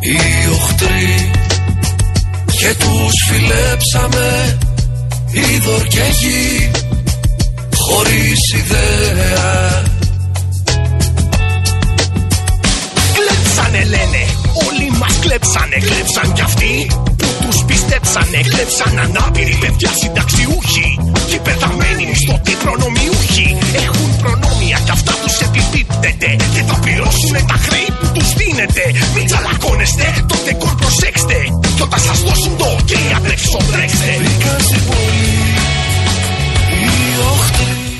οι οχτροί και τους φιλέψαμε είδωρ και γη χωρίς ιδέα. Κλέψανε λένε, όλοι μας κλέψανε, κλέψαν κι αυτοί που τους πιστέψανε, κλέψαν ανάπηροι παιδιά συνταξιούχοι και πεθαμένοι στο τι προνομιούχοι έχουν προνόμια κι αυτά τους επιπίπτεται και θα πληρώσουν τα χρέη που τους δίνετε μην τσαλακώνεστε, το δεκόρ προσέξτε κι όταν σας δώσουν το ok απρέξω τρέξτε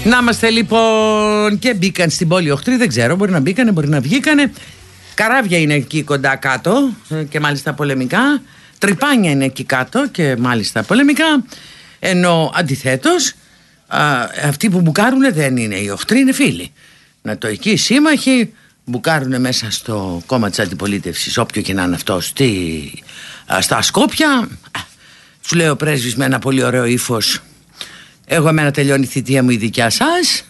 Να είμαστε λοιπόν και μπήκαν στην πόλη οχτροί, δεν ξέρω, μπορεί να μπήκανε, μπορεί να βγήκανε. Καράβια είναι εκεί κοντά κάτω και μάλιστα πολεμικά. Τρυπάνια είναι εκεί κάτω και μάλιστα πολεμικά. Ενώ αντιθέτως, αυτοί που μπουκάρουν δεν είναι οι οχτροί, είναι φίλοι. Να το εκεί οι σύμμαχοι μπουκάρουν μέσα στο κόμμα της αντιπολίτευσης, όποιο και να είναι αυτό, στη, στα Σκόπια. Σου λέει ο πρέσβης με ένα πολύ ωραίο ύφος. Εγώ εμένα τελειώνει η θητεία μου η δικιά σας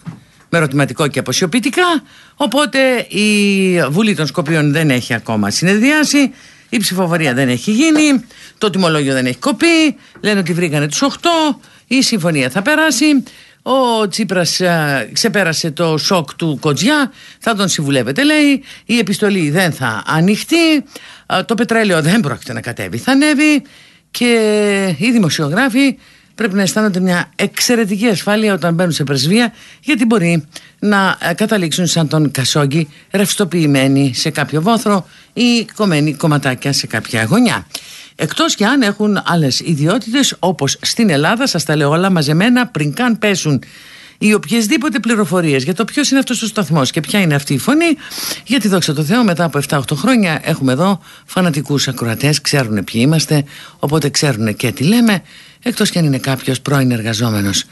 με ερωτηματικό και αποσιοποιητικά οπότε η Βουλή των Σκοπίων δεν έχει ακόμα συνεδριάσει η ψηφοφορία δεν έχει γίνει το τιμολόγιο δεν έχει κοπεί λένε ότι βρήκανε τους 8 η συμφωνία θα περάσει. Ο Τσίπρας ξεπέρασε το σοκ του Κοτζιά θα τον συμβουλεύεται λέει. Η επιστολή δεν θα ανοιχτεί το πετρέλαιο δεν πρόκειται να κατέβει θα ανέβει. Και οι δημοσιογράφοι πρέπει να αισθάνονται μια εξαιρετική ασφάλεια όταν μπαίνουν σε πρεσβεία γιατί μπορεί να ε, καταλήξουν σαν τον Κασόγκη ρευστοποιημένοι σε κάποιο βόθρο ή κομμένοι κομματάκια σε κάποια γωνιά. Εκτός και αν έχουν άλλες ιδιότητες όπως στην Ελλάδα, σας τα λέω όλα μαζεμένα πριν καν πέσουν οι οποιασδήποτε πληροφορίες για το ποιος είναι αυτός ο σταθμός και ποια είναι αυτή η φωνή, γιατί δόξα τω Θεώ, μετά από 7-8 χρόνια έχουμε εδώ φανατικούς ακροατές, ξέρουν ποιοι είμαστε, οπότε ξέρουν και τι λέμε. Εκτός και αν είναι κάποιος πρώην εργαζόμενος. ε,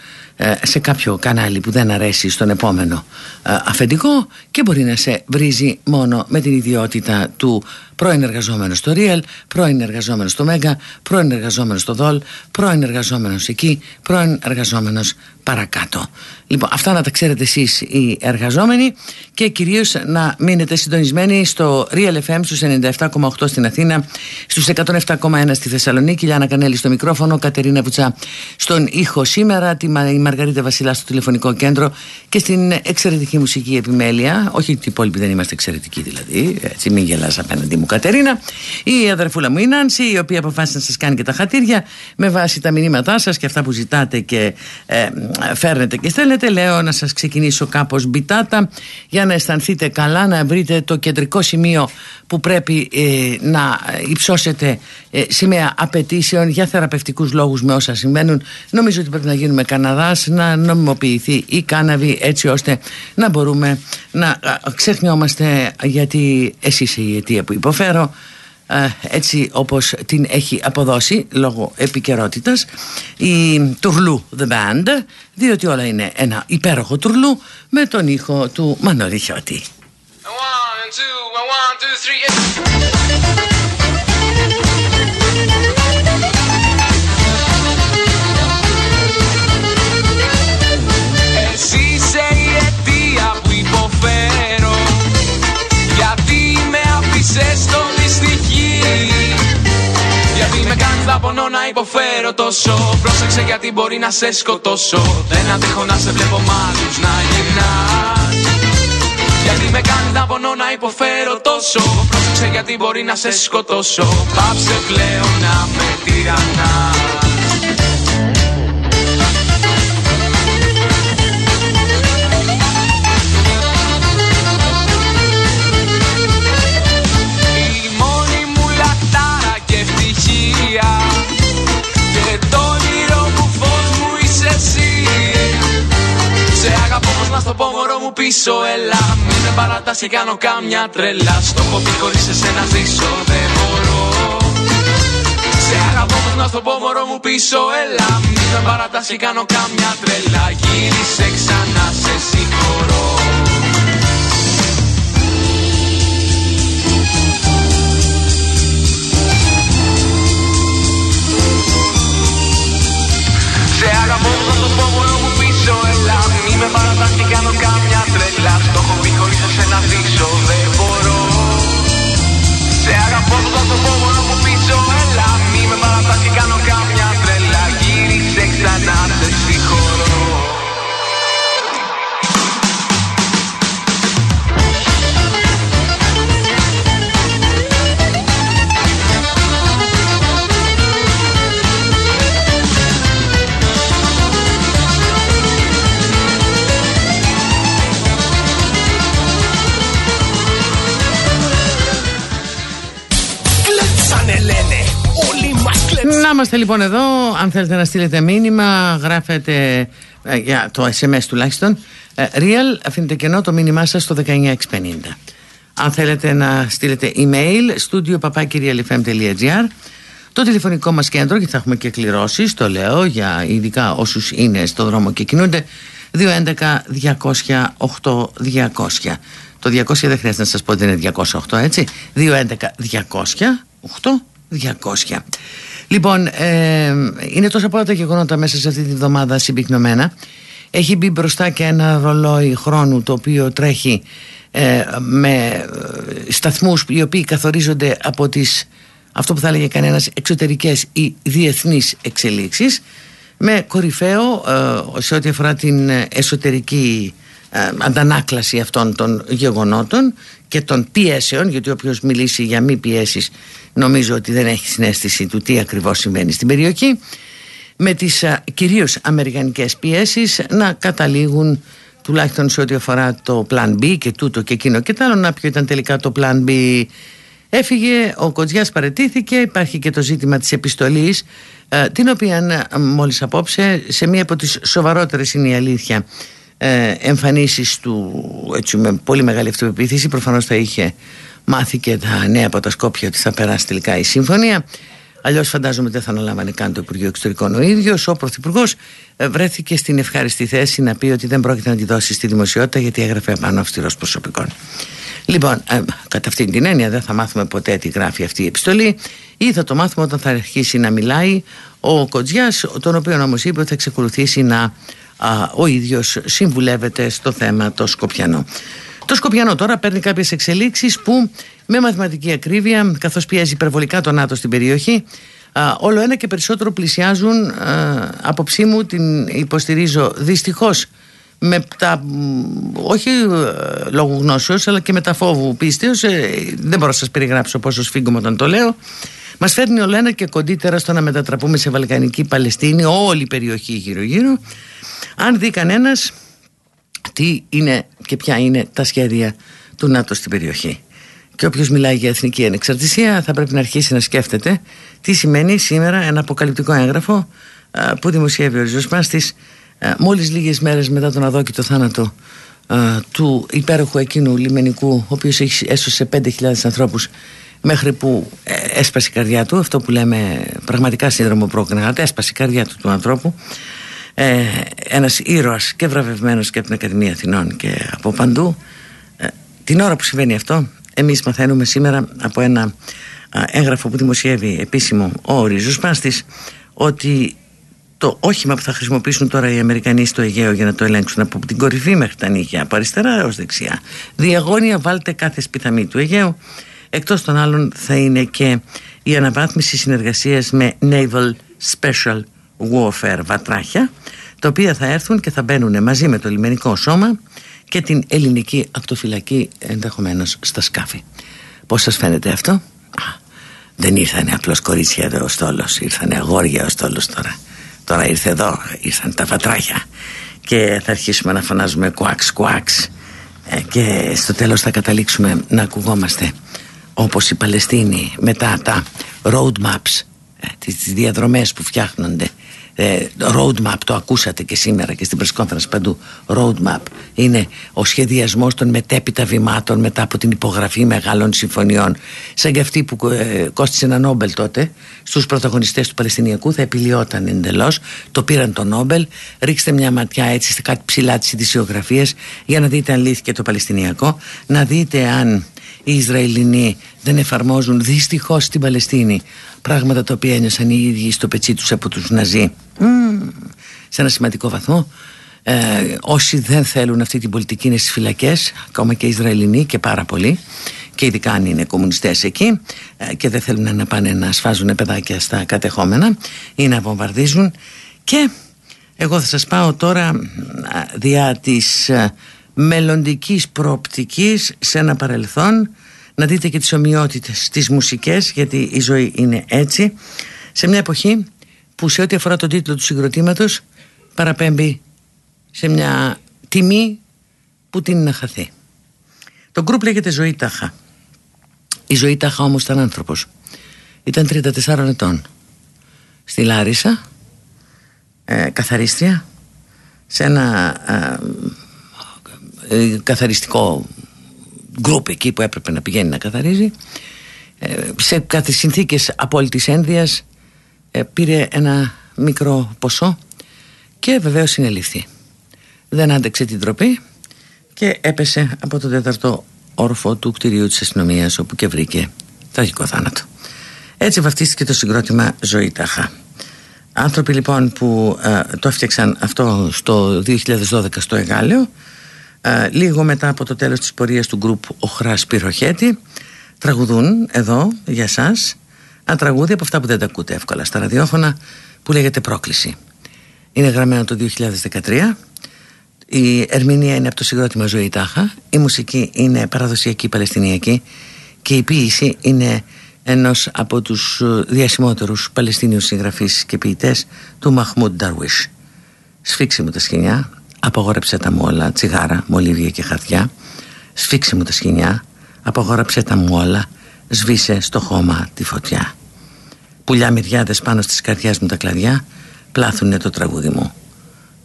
σε κάποιο κανάλι που δεν αρέσει στον επόμενο ε, αφεντικό και μπορεί να σε βρίζει μόνο με την ιδιότητα του πρώην εργαζόμενο στο Real, πρώην εργαζόμενος στο Mega, πρώην εργαζόμενος στο Δόλ, πρώην εργαζόμενος εκεί, πρώην εργαζόμενος παρακάτω. Λοιπόν, αυτά να τα ξέρετε εσείς οι εργαζόμενοι και κυρίως να μείνετε συντονισμένοι στο Real FM στους 97,8 στην Αθήνα, στους 107,1 στη Θεσσαλονίκη, Λιάννα Κανέλη στο μικρόφωνο, Κατερίνα Βουτσά στον ήχο σήμερα, τη Μαργαρίτα Βασιλά στο τηλεφωνικό κέντρο και στην εξαιρετική μουσική επιμέλεια. Όχι ότι οι υπόλοιποι δεν είμαστε εξαιρετικοί δηλαδή, έτσι μην γελάς απέναντι μου Κατερίνα. Η αδερφούλα μου η Νάνση, η οποία αποφάσισε να σας κάνει και τα χατήρια με βάση τα μηνύματά σας και αυτά που ζητάτε και ε, φέρνετε και στέλνετε. Λέω να σας ξεκινήσω κάπως μπιτάτα για να αισθανθείτε καλά, να βρείτε το κεντρικό σημείο που πρέπει ε, να υψώσετε ε, σημαία απαιτήσεων για θεραπευτικούς λόγους με όσα συμβαίνουν. Νομίζω ότι πρέπει να γίνουμε Καναδάς, να νομιμοποιηθεί η κάναβη έτσι ώστε να μπορούμε να ξεχνιόμαστε γιατί εσύ είσαι η αιτία που υποφέρω έτσι όπως την έχει αποδώσει λόγω επικαιρότητας η Τουρλού The Band διότι όλα είναι ένα υπέροχο τουρλού με τον ήχο του Μανώλη Χιώτη. Θα πονώ να υποφέρω τόσο. Πρόσεξε γιατί μπορεί να σε σκοτώσω. Δεν αντέχω να σε βλέπω μ' να γυρνάς. Γιατί με κάνεις να πονώ να υποφέρω τόσο. Πρόσεξε γιατί μπορεί να σε σκοτώσω. Πάψε πλέον να με τυραννάς στο πόμορο μου πίσω Έλα. Μην με παρατάς και κάνω κάμια τρέλα Στο χωμπί χωρίς εσένα ζήσω δεν μπορώ. Το πόμορο μου πίσω Έλα. Μη με παρατάσει κάνω κάμια τρελά. Γύρισε ξανά σε συγχωρώ είμαστε λοιπόν εδώ. Αν θέλετε να στείλετε μήνυμα, γράφετε ε, για το SMS τουλάχιστον. ε, real, αφήνετε κενό το μήνυμά σας στο 19650. Αν θέλετε να στείλετε email, studio papakirialfm.gr το τηλεφωνικό μας κέντρο, γιατί θα έχουμε και κληρώσεις, το λέω, για ειδικά όσους είναι στο δρόμο και κινούνται, 211-200-8200. Το 200 δεν χρειάζεται να σας πω ότι είναι 208, έτσι. 211-200-8200. Λοιπόν, ε, είναι τόσα πολλά τα γεγονότα μέσα σε αυτή τη βδομάδα συμπυκνωμένα. Έχει μπει μπροστά και ένα ρολόι χρόνου το οποίο τρέχει ε, με ε, σταθμούς οι οποίοι καθορίζονται από τις αυτό που θα έλεγε κανένας εξωτερικές ή διεθνείς εξελίξεις με κορυφαίο ε, σε ό,τι αφορά την ε, εσωτερική ε, αντανάκλαση αυτών των γεγονότων και των πιέσεων γιατί όποιος μιλήσει για μη πιέσεις νομίζω ότι δεν έχει συνέστηση του τι ακριβώς συμβαίνει στην περιοχή με τις α, κυρίως αμερικανικές πιέσεις να καταλήγουν τουλάχιστον σε ό,τι αφορά το Plan B και τούτο και εκείνο και τ' άλλο να ποιο ήταν τελικά το Plan B. Έφυγε, ο Κοτζιάς παρετήθηκε, υπάρχει και το ζήτημα της επιστολής ε, την οποία ε, μόλις απόψε σε μία από τις σοβαρότερες είναι η αλήθεια ε, εμφανίσεις του έτσι, με πολύ μεγάλη αυτοπεποίθηση προφανώς θα είχε μάθει και τα νέα από τα Σκόπια ότι θα περάσει τελικά η συμφωνία Αλλιώς φαντάζομαι δεν θα αναλάμβανε καν το Υπουργείο Εξωτερικών ο ίδιος. Ο Πρωθυπουργός βρέθηκε στην ευχάριστη θέση να πει ότι δεν πρόκειται να τη δώσει στη δημοσιότητα γιατί έγραφε πάνω αυστηρό προσωπικών. Λοιπόν, ε, κατά αυτήν την έννοια δεν θα μάθουμε ποτέ τι γράφει αυτή η επιστολή ή θα το μάθουμε όταν θα αρχίσει να μιλάει ο Κοτζιάς, τον οποίο όμως είπε ότι θα εξακολουθήσει να α, ο ίδιος συμβουλεύεται στο θέμα το Σκοπιανό. Το Σκοπιανό τώρα παίρνει κάποιες εξελίξεις που με μαθηματική ακρίβεια, καθώς πιέζει υπερβολικά το ΝΑΤΟ στην περιοχή, α, όλο ένα και περισσότερο πλησιάζουν, α, απόψή μου την υποστηρίζω δυστυχώς, με τα, όχι ε, λόγω γνώσεως αλλά και με τα φόβου πίστεως ε, δεν μπορώ να σας περιγράψω πόσο σφίγγομαι όταν το λέω. Μας φέρνει όλο ένα και κοντύτερα στο να μετατραπούμε σε Βαλκανική Παλαιστίνη όλη η περιοχή γύρω γύρω αν δει κανένας τι είναι και ποια είναι τα σχέδια του ΝΑΤΟ στην περιοχή. Και όποιος μιλάει για εθνική ανεξαρτησία θα πρέπει να αρχίσει να σκέφτεται τι σημαίνει σήμερα ένα αποκαλυπτικό έγγραφο α, που δημοσιεύει ο ριζοσπάστης ε, μόλις λίγες μέρες μετά τον αδόκητο θάνατο ε, του υπέροχου εκείνου λιμενικού ο οποίος έχει έσωσε 5.000 ανθρώπους μέχρι που ε, έσπασε η καρδιά του. Αυτό που λέμε πραγματικά σύνδρομο πρόκρινα έσπασε η καρδιά του του ανθρώπου ε, ένας ήρωας και βραβευμένος και από την Ακαδημία Αθηνών και από παντού ε, την ώρα που συμβαίνει αυτό εμείς μαθαίνουμε σήμερα από ένα έγγραφο που δημοσιεύει επίσημο ο Ριζοσπάστης ότι το όχημα που θα χρησιμοποιήσουν τώρα οι Αμερικανοί στο Αιγαίο για να το ελέγξουν από την κορυφή μέχρι τα νύχια, από αριστερά έως δεξιά. Διαγώνια βάλτε κάθε σπιθαμή του Αιγαίου. Εκτός των άλλων θα είναι και η αναβάθμιση συνεργασίας με Naval Special Warfare βατράχια, τα οποία θα έρθουν και θα μπαίνουν μαζί με το λιμενικό σώμα και την ελληνική ακτοφυλακή ενδεχομένως στα σκάφη. Πώς σας φαίνεται αυτό; Α, δεν ήρθανε απλώς κορίτσια εδώ ο στόλος, ήρθανε αγόρια ο στόλος τώρα. Τώρα ήρθε εδώ, ήρθαν τα πατράχια και θα αρχίσουμε να φωνάζουμε κουάξ κουάξ ε, και στο τέλος θα καταλήξουμε να ακουγόμαστε όπως οι Παλαιστίνοι μετά τα road maps, ε, τις διαδρομές που φτιάχνονται ε, roadmap, το ακούσατε και σήμερα και στην press παντού, roadmap είναι ο σχεδιασμός των μετέπειτα βημάτων μετά από την υπογραφή μεγάλων συμφωνιών. Σαν και αυτή που ε, κόστησε ένα Νόμπελ τότε στους πρωταγωνιστές του Παλαιστινιακού θα επιλυόταν εντελώς. Το πήραν το Νόμπελ. Ρίξτε μια ματιά έτσι σε κάτι ψηλά της ειδησιογραφίας για να δείτε αν λύθηκε το Παλαιστινιακό. Να δείτε αν οι Ισραηλινοί δεν εφαρμόζουν δυστυχώς στην Παλαιστίνη πράγματα τα οποία ένιωσαν οι ίδιοι στο πετσί τους από τους Ναζί. Σε ένα σημαντικό βαθμό. Ε, όσοι δεν θέλουν αυτή την πολιτική είναι στις φυλακές ακόμα και οι Ισραηλινοί και πάρα πολλοί. Και ειδικά αν είναι κομμουνιστές εκεί. Ε, και δεν θέλουν να πάνε να σφάζουν παιδάκια στα κατεχόμενα ή να βομβαρδίζουν. Και εγώ θα σας πάω τώρα ε, διά της ε, μελλοντικής προοπτικής σε ένα παρελθόν να δείτε και τις ομοιότητες τις μουσικές γιατί η ζωή είναι έτσι. Σε μια εποχή που σε ό,τι αφορά τον τίτλο του συγκροτήματος παραπέμπει σε μια τιμή που την να χαθεί. Το γκρουπ λέγεται Ζωή Τάχα. Η Ζωή Τάχα όμως ήταν άνθρωπος. Ήταν 34 ετών. Στη Λάρισα ε, καθαρίστρια σε ένα ε, ε, καθαριστικό γκρουπ εκεί που έπρεπε να πηγαίνει να καθαρίζει ε, σε κάθε συνθήκες απόλυτης ένδυας ε, πήρε ένα μικρό ποσό και βεβαίως συνελήφθη. Δεν άντεξε την τροπή και έπεσε από το τέταρτο όροφο του κτηρίου της αστυνομίας όπου και βρήκε τραγικό θάνατο. Έτσι βαφτίστηκε το συγκρότημα Ζωή Τάχα άνθρωποι λοιπόν που ε, το έφτιαξαν αυτό στο 2012 στο Εγάλεο ε, λίγο μετά από το τέλος της πορείας του γκρουπ Οχράς Πυροχέτη τραγουδούν εδώ για σας ένα τραγούδι από αυτά που δεν τα ακούτε εύκολα στα ραδιόφωνα που λέγεται Πρόκληση είναι γραμμένο το 2013 η ερμηνεία είναι από το συγκρότημα Ζωή Τάχα η μουσική είναι παραδοσιακή παλαιστινιακή και η ποίηση είναι ενός από τους διασημότερους Παλαιστίνιους συγγραφείς και ποιητές του Μαχμούντ Νταρουίς. Σφίξε μου τα σκηνιά Απογόρεψε τα μου όλα, τσιγάρα, μολύβια και χαρτιά. Σφίξε μου τα σκηνιά Απογόρεψε τα μου όλα. Σβήσε στο χώμα τη φωτιά. Πουλιά μυριάδες πάνω στις καρδιάς μου τα κλαδιά. Πλάθουνε το τραγούδι μου.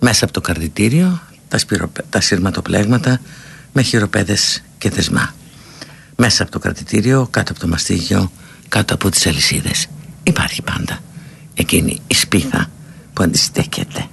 Μέσα από το καρδιτήριο Τα, σπυροπε... τα σύρματοπλέγματα Με χειροπέδες και δεσμά. Μέσα από το κρατητήριο, κάτω από το μαστίγιο Κάτω από τις αλυσίδες. Υπάρχει πάντα Εκείνη η σπίθα που αντιστέκεται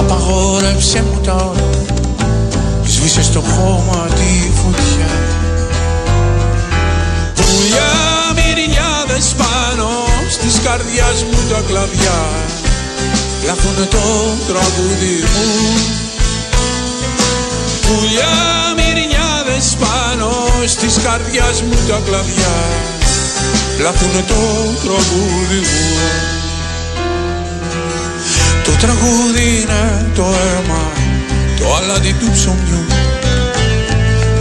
απαγόρεψε μου τα ώρα Σβήσε στο χώμα τη φωτιά Πουλιά μυριάδες πάνω στις καρδιάς μου τα κλαδιά. Λάθουνε το τραγούδι μου. Πουλιά μυριάδες πάνω στις καρδιάς μου τα κλαδιά. Λάθουνε το τραγούδι μου. Το τραγούδι είναι το αίμα Το αλάτι του ψωμιού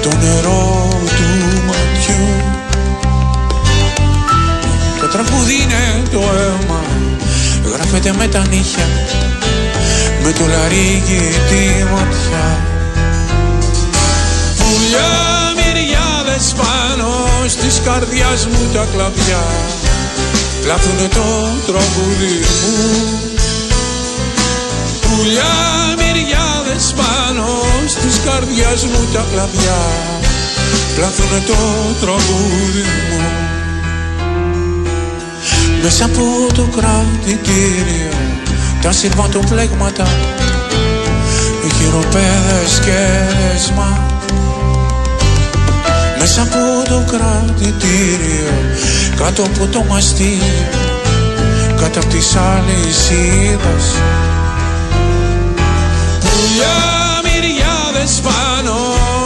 Το νερό του ματιού Το τραγούδι είναι το αίμα. Γράφεται με τα νύχια Με το λαρίκι τη ματιά. Πουλιά μυριάδες πάνω στις καρδιάς μου τα κλαδιά. Λάθουνε το τραγούδι μου. Πουλιά μυριάδες πάνω στις καρδιάς μου τα κλαδιά. Λάθουνε το τραγούδι μου Μέσα από το κρατητήριο τα σειρματοπλέγματα χειροπέδες και δεσμά μέσα από το κρατητήριο κάτω από το μαστίριο κάτω από τις αλυσίδες Πουλιά μυριάδες πάνω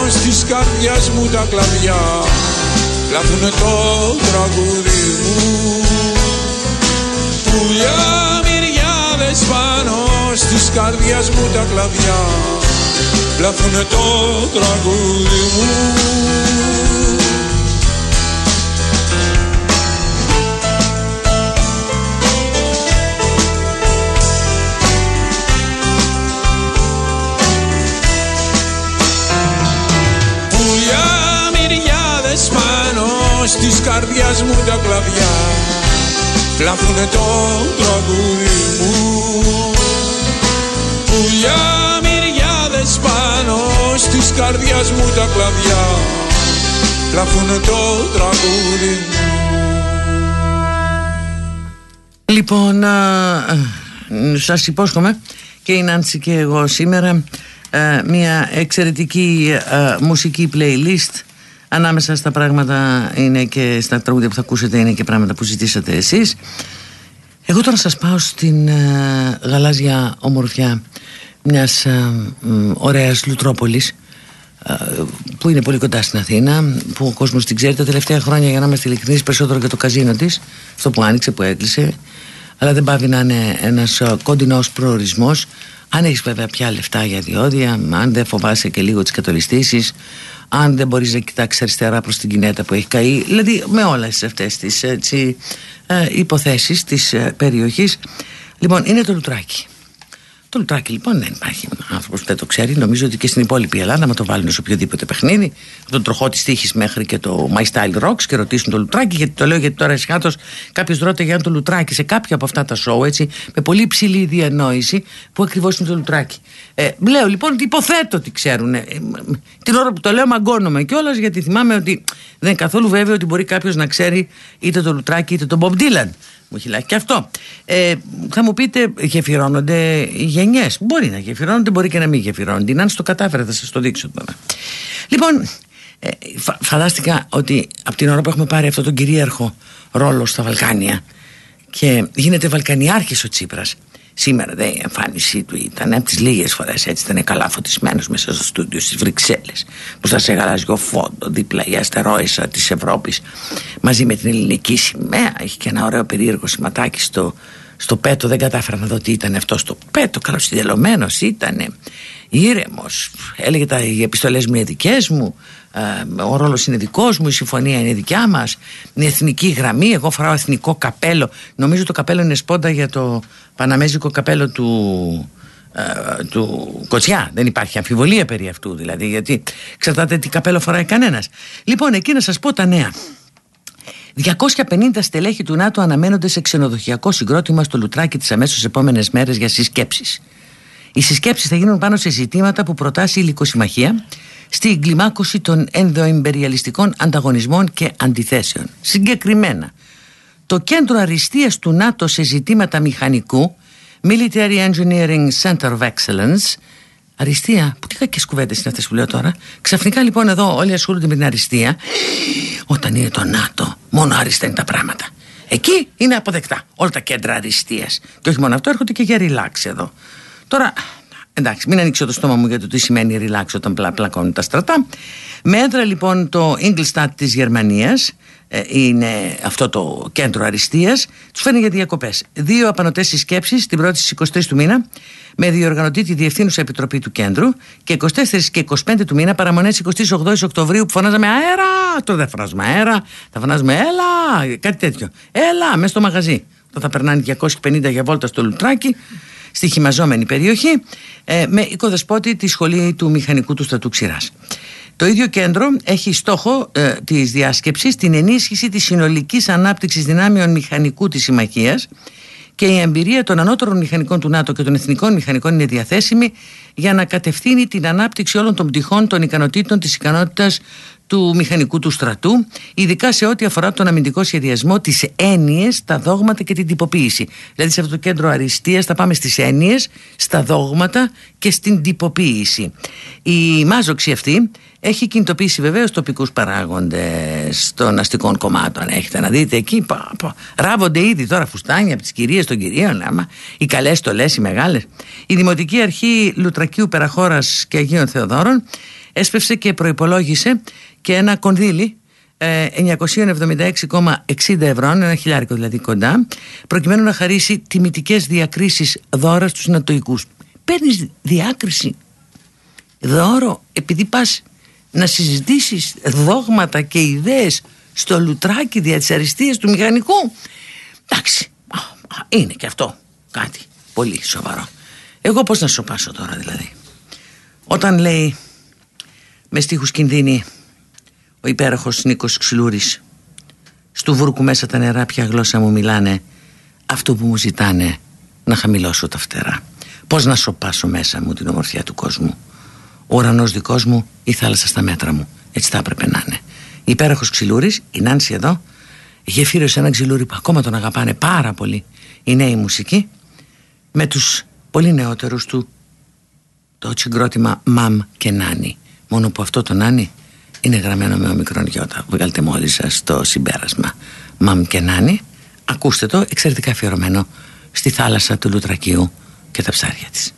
στις καρδιάς μου τα κλαδιά Λάθουνε το τραγούδι μου Πουλιά μυριάδες πάνω στις καρδιάς μου τα κλαδιά. Λάφουνε το τραγούδι μου. Πουλιά μυριάδες πάνω στις καρδιάς μου τα κλαδιά Κλάφουνε το τραγούδι μου. Πουλιά μυριάδες πάνω στις καρδιάς μου τα κλαδιά. Κλάφουνε το τραγούδι μου. Λοιπόν, α, α, σας υπόσχομαι και η Νάντσι και εγώ σήμερα α, μια εξαιρετική α, μουσική playlist ανάμεσα στα πράγματα είναι και στα τραγούδια που θα ακούσετε είναι και πράγματα που ζητήσατε εσείς. Εγώ τώρα σας πάω στην α, γαλάζια ομορφιά μιας α, μ, ωραίας Λουτρόπολης α, που είναι πολύ κοντά στην Αθήνα που ο κόσμος την ξέρει τα τελευταία χρόνια για να είμαστε ειλικρινείς περισσότερο για το καζίνο της αυτό που άνοιξε, που έκλεισε. Αλλά δεν πάβει να είναι ένας α, κοντινός προορισμός. Αν έχεις βέβαια πια λεφτά για διόδια αν δεν φοβάσαι και λίγο τις κατολιστήσεις αν δεν μπορείς να κοιτάξεις αριστερά προς την κινέτα που έχει καεί δηλαδή με όλες αυτές τις έτσι, ε, υποθέσεις της ε, περιοχής. Λοιπόν είναι το λουτράκι το λουτράκι λοιπόν δεν υπάρχει άνθρωπος που δεν το ξέρει. Νομίζω ότι και στην υπόλοιπη Ελλάδα, άμα το βάλουν σε οποιοδήποτε παιχνίδι, από τον τροχό της τύχης μέχρι και το My Style Rocks και ρωτήσουν το λουτράκι, γιατί το λέω γιατί τώρα εσχάτως κάποιος ρώτησε για το λουτράκι σε κάποια από αυτά τα show, έτσι, με πολύ υψηλή διανόηση, που ακριβώς είναι το λουτράκι. Ε, λέω λοιπόν ότι υποθέτω ότι ξέρουν. Ε, την ώρα που το λέω, μαγκώνομαι κιόλας, γιατί θυμάμαι ότι δεν είναι καθόλου βέβαιο ότι μπορεί κάποιος να ξέρει είτε το λουτράκι είτε τον Bob Dylan. Μου έχει και αυτό. Ε, θα μου πείτε, γεφυρώνονται γενιές. Μπορεί να γεφυρώνονται, μπορεί και να μην γεφυρώνονται. Αν στο κατάφερα, θα σας το δείξω τώρα. Λοιπόν, ε, φα, φαντάστηκα ότι από την ώρα που έχουμε πάρει αυτόν τον κυρίαρχο ρόλο στα Βαλκάνια και γίνεται Βαλκανιάρχης ο Τσίπρας Σήμερα δε, η εμφάνισή του ήταν από τις λίγες φορές έτσι. Ήταν καλά φωτισμένος μέσα στο στούντιο στις Βρυξέλλες. Που θα σε γαλάζιο φόντο, δίπλα η αστερόησα της Ευρώπης, μαζί με την ελληνική σημαία. Έχει και ένα ωραίο περίεργο σηματάκι στο, στο πέτο. Δεν κατάφερα να δω τι ήταν αυτό στο πέτο. Καλοσυντελωμένο ήταν. Ήρεμος. Έλεγε τα, οι επιστολές μου είναι δικές μου. Ε, ο ρόλος είναι δικός μου, η συμφωνία είναι δικιά μας. Η εθνική γραμμή. Εγώ φοράω εθνικό καπέλο. Νομίζω το καπέλο είναι σπόντα για το παναμέζικο καπέλο του, ε, του Κοτσιά. Δεν υπάρχει αμφιβολία περί αυτού δηλαδή, γιατί εξαρτάται τι καπέλο φοράει κανένας. Λοιπόν, εκεί να σας πω τα νέα. 250 στελέχη του ΝΑΤΟ αναμένονται σε ξενοδοχειακό συγκρότημα στο Λουτράκι τις αμέσως επόμενες μέρες για συσκέψεις. Οι συσκέψεις θα γίνουν πάνω σε ζητήματα που προτάσει η Λυκοσυμμαχία στην κλιμάκωση των ενδοεμπεριαλιστικών ανταγωνισμών και αντιθέσεων. Συγκεκριμένα, το κέντρο αριστείας του ΝΑΤΟ σε ζητήματα μηχανικού Military Engineering Center of Excellence Αριστεία, που τι κακές κουβέντες είναι αυτές που λέω τώρα. Ξαφνικά λοιπόν εδώ όλοι ασχολούνται με την αριστεία. Όταν είναι το ΝΑΤΟ, μόνο άριστα είναι τα πράγματα. Εκεί είναι αποδεκτά όλα τα κέντρα αριστείας. Και όχι μόνο αυτό, έρχονται και για relax εδώ. Τώρα, εντάξει, μην ανοίξω το στόμα μου για το τι σημαίνει relax όταν πλα, πλακώνουν τα στρατά. Μέτρα λοιπόν το Ingolstadt της Γερμανίας ε, είναι αυτό το κέντρο αριστείας. Τους φέρνει για διακοπές. Δύο απανοτές συσκέψεις την πρώτη στις 23 του μήνα με διοργανωτή τη Διευθύνουσα Επιτροπή του Κέντρου και 24 και 25 του μήνα παραμονές 28 Οκτωβρίου που φωνάζαμε αέρα! Τώρα δεν φωνάζουμε αέρα! Θα φωνάζουμε έλα! Κάτι τέτοιο. Έλα! Μέσα στο μαγαζί. Θα περνάνε 250 για βόλτα στο Λουτράκι στη χυμαζόμενη περιοχή ε, με οικοδεσπότη τη Σχολή του Μηχανικού του Στρατού Ξηράς. Το ίδιο κέντρο έχει στόχο ε, της διάσκεψης την ενίσχυση της συνολικής ανάπτυξης δυνάμεων μηχανικού της συμμαχίας και η εμπειρία των ανώτερων μηχανικών του ΝΑΤΟ και των εθνικών μηχανικών είναι διαθέσιμη για να κατευθύνει την ανάπτυξη όλων των πτυχών των ικανοτήτων της ικανότητας του μηχανικού του στρατού, ειδικά σε ό,τι αφορά τον αμυντικό σχεδιασμό, τις έννοιες, τα δόγματα και την τυποποίηση. Δηλαδή, σε αυτό το κέντρο αριστείας θα πάμε στις έννοιες, στα δόγματα και στην τυποποίηση. Η μάζοξη αυτή έχει κινητοποιήσει βεβαίως τοπικούς παράγοντες των αστικών κομμάτων. Έχετε να δείτε εκεί, πα, πα, ράβονται ήδη τώρα φουστάνια από τις κυρίες των κυρίων, άμα οι καλές στολές, οι μεγάλες. Η Δημοτική Αρχή Λουτρακίου Περαχώρας και Αγίων Θεοδόρων έσπευσε και προϋπολόγησε και ένα κονδύλι 976,60 ε, ευρώ, ένα χιλιάρικο δηλαδή κοντά, προκειμένου να χαρίσει τιμητικές διακρίσεις δώρα στους νατοικούς. Παίρνεις διάκριση δώρο επειδή πας να συζητήσεις δόγματα και ιδέες στο λουτράκι δια της αριστείας του μηχανικού. Εντάξει είναι και αυτό κάτι πολύ σοβαρό. Εγώ πώς να σοπάσω τώρα δηλαδή; Όταν λέει με στίχους κινδύνη ο υπέροχος Νίκος Ξυλούρης στου βούρκου μέσα τα νερά πια γλώσσα μου μιλάνε αυτό που μου ζητάνε να χαμηλώσω τα φτερά. Πώς να σοπάσω μέσα μου την ομορφιά του κόσμου; Ο ουρανός δικός μου η θάλασσα στα μέτρα μου. Έτσι θα έπρεπε να είναι. Υπέροχος ξυλούρης, η Νάνση εδώ Γεφύρωσε ένα ξυλούρι που ακόμα τον αγαπάνε πάρα πολύ Οι νέοι μουσικοί Με τους πολύ νεότερους του Το συγκρότημα Μαμ και Νάνι Μόνο που αυτό το Νάνι είναι γραμμένο με ομικρόν γιώτα. Βγάλτε μόλις σας το συμπέρασμα. Μαμ και Νάνι Ακούστε το εξαιρετικά αφιερωμένο Στη θάλασσα του Λουτρακίου και τα ψάρια της.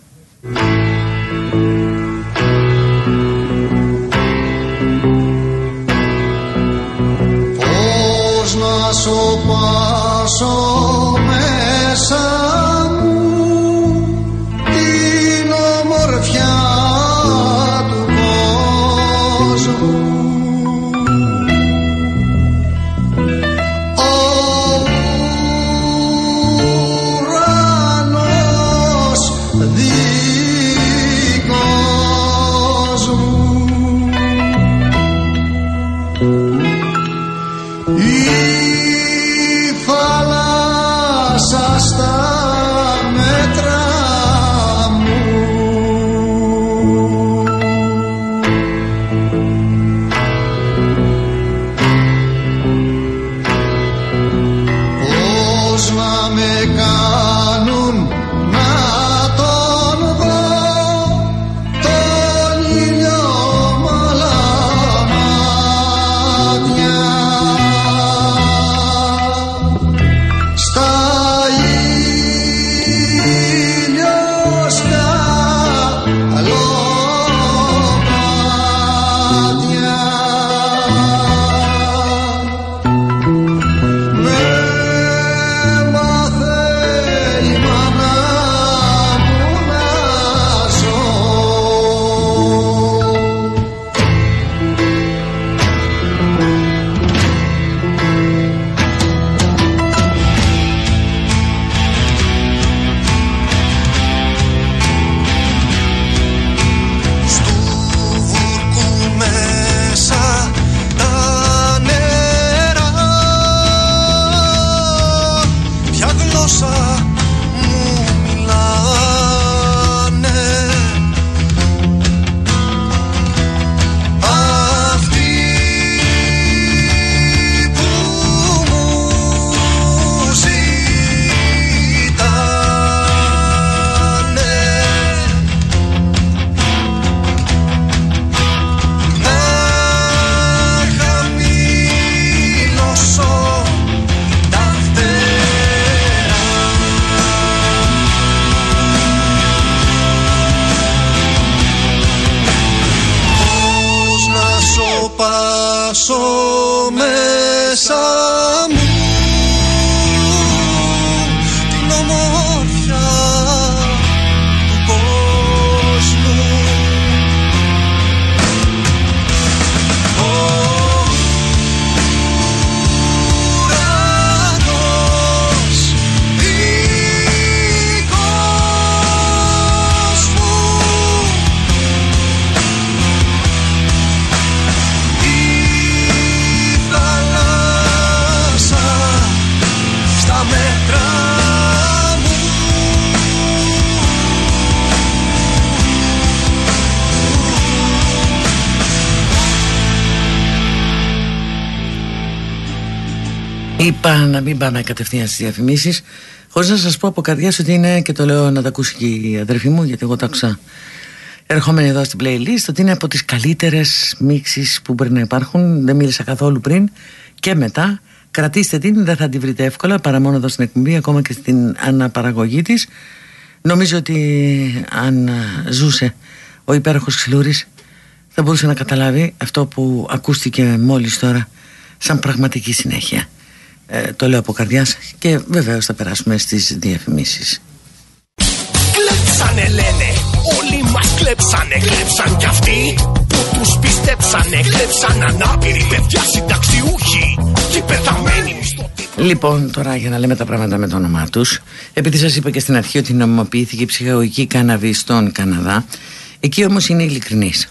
μέσα Είπα να μην πάμε κατευθείαν στις διαφημίσεις, χωρίς να σας πω από καρδιά ότι είναι και το λέω να τα ακούσει και η αδερφή μου, γιατί εγώ τα άκουσα ερχόμενοι εδώ στην playlist, ότι είναι από τις καλύτερες μίξεις που μπορεί να υπάρχουν. Δεν μίλησα καθόλου πριν και μετά. Κρατήστε την, δεν θα την βρείτε εύκολα παρά μόνο εδώ στην εκπομπή, ακόμα και στην αναπαραγωγή της. Νομίζω ότι αν ζούσε ο υπέροχος Ξυλούρης, θα μπορούσε να καταλάβει αυτό που ακούστηκε μόλις τώρα σαν πραγματική συνέχεια. Ε, το λέω από καρδιάς και βεβαίως θα περάσουμε στις διαφημίσεις. Κλέψανε λένε, όλοι μας κλέψανε, κλέψαν κι αυτοί αυτοί που τους πιστέψανε. Κλέψαν ανάπηροι παιδιά συνταξιούχοι. Και πεθαμένοι Λοιπόν, τώρα για να λέμε τα πράγματα με το όνομά τους, επειδή σας είπα και στην αρχή ότι νομιμοποιήθηκε η ψυχαγωγική κάναβη στον Καναδά, εκεί όμως είναι ειλικρινής.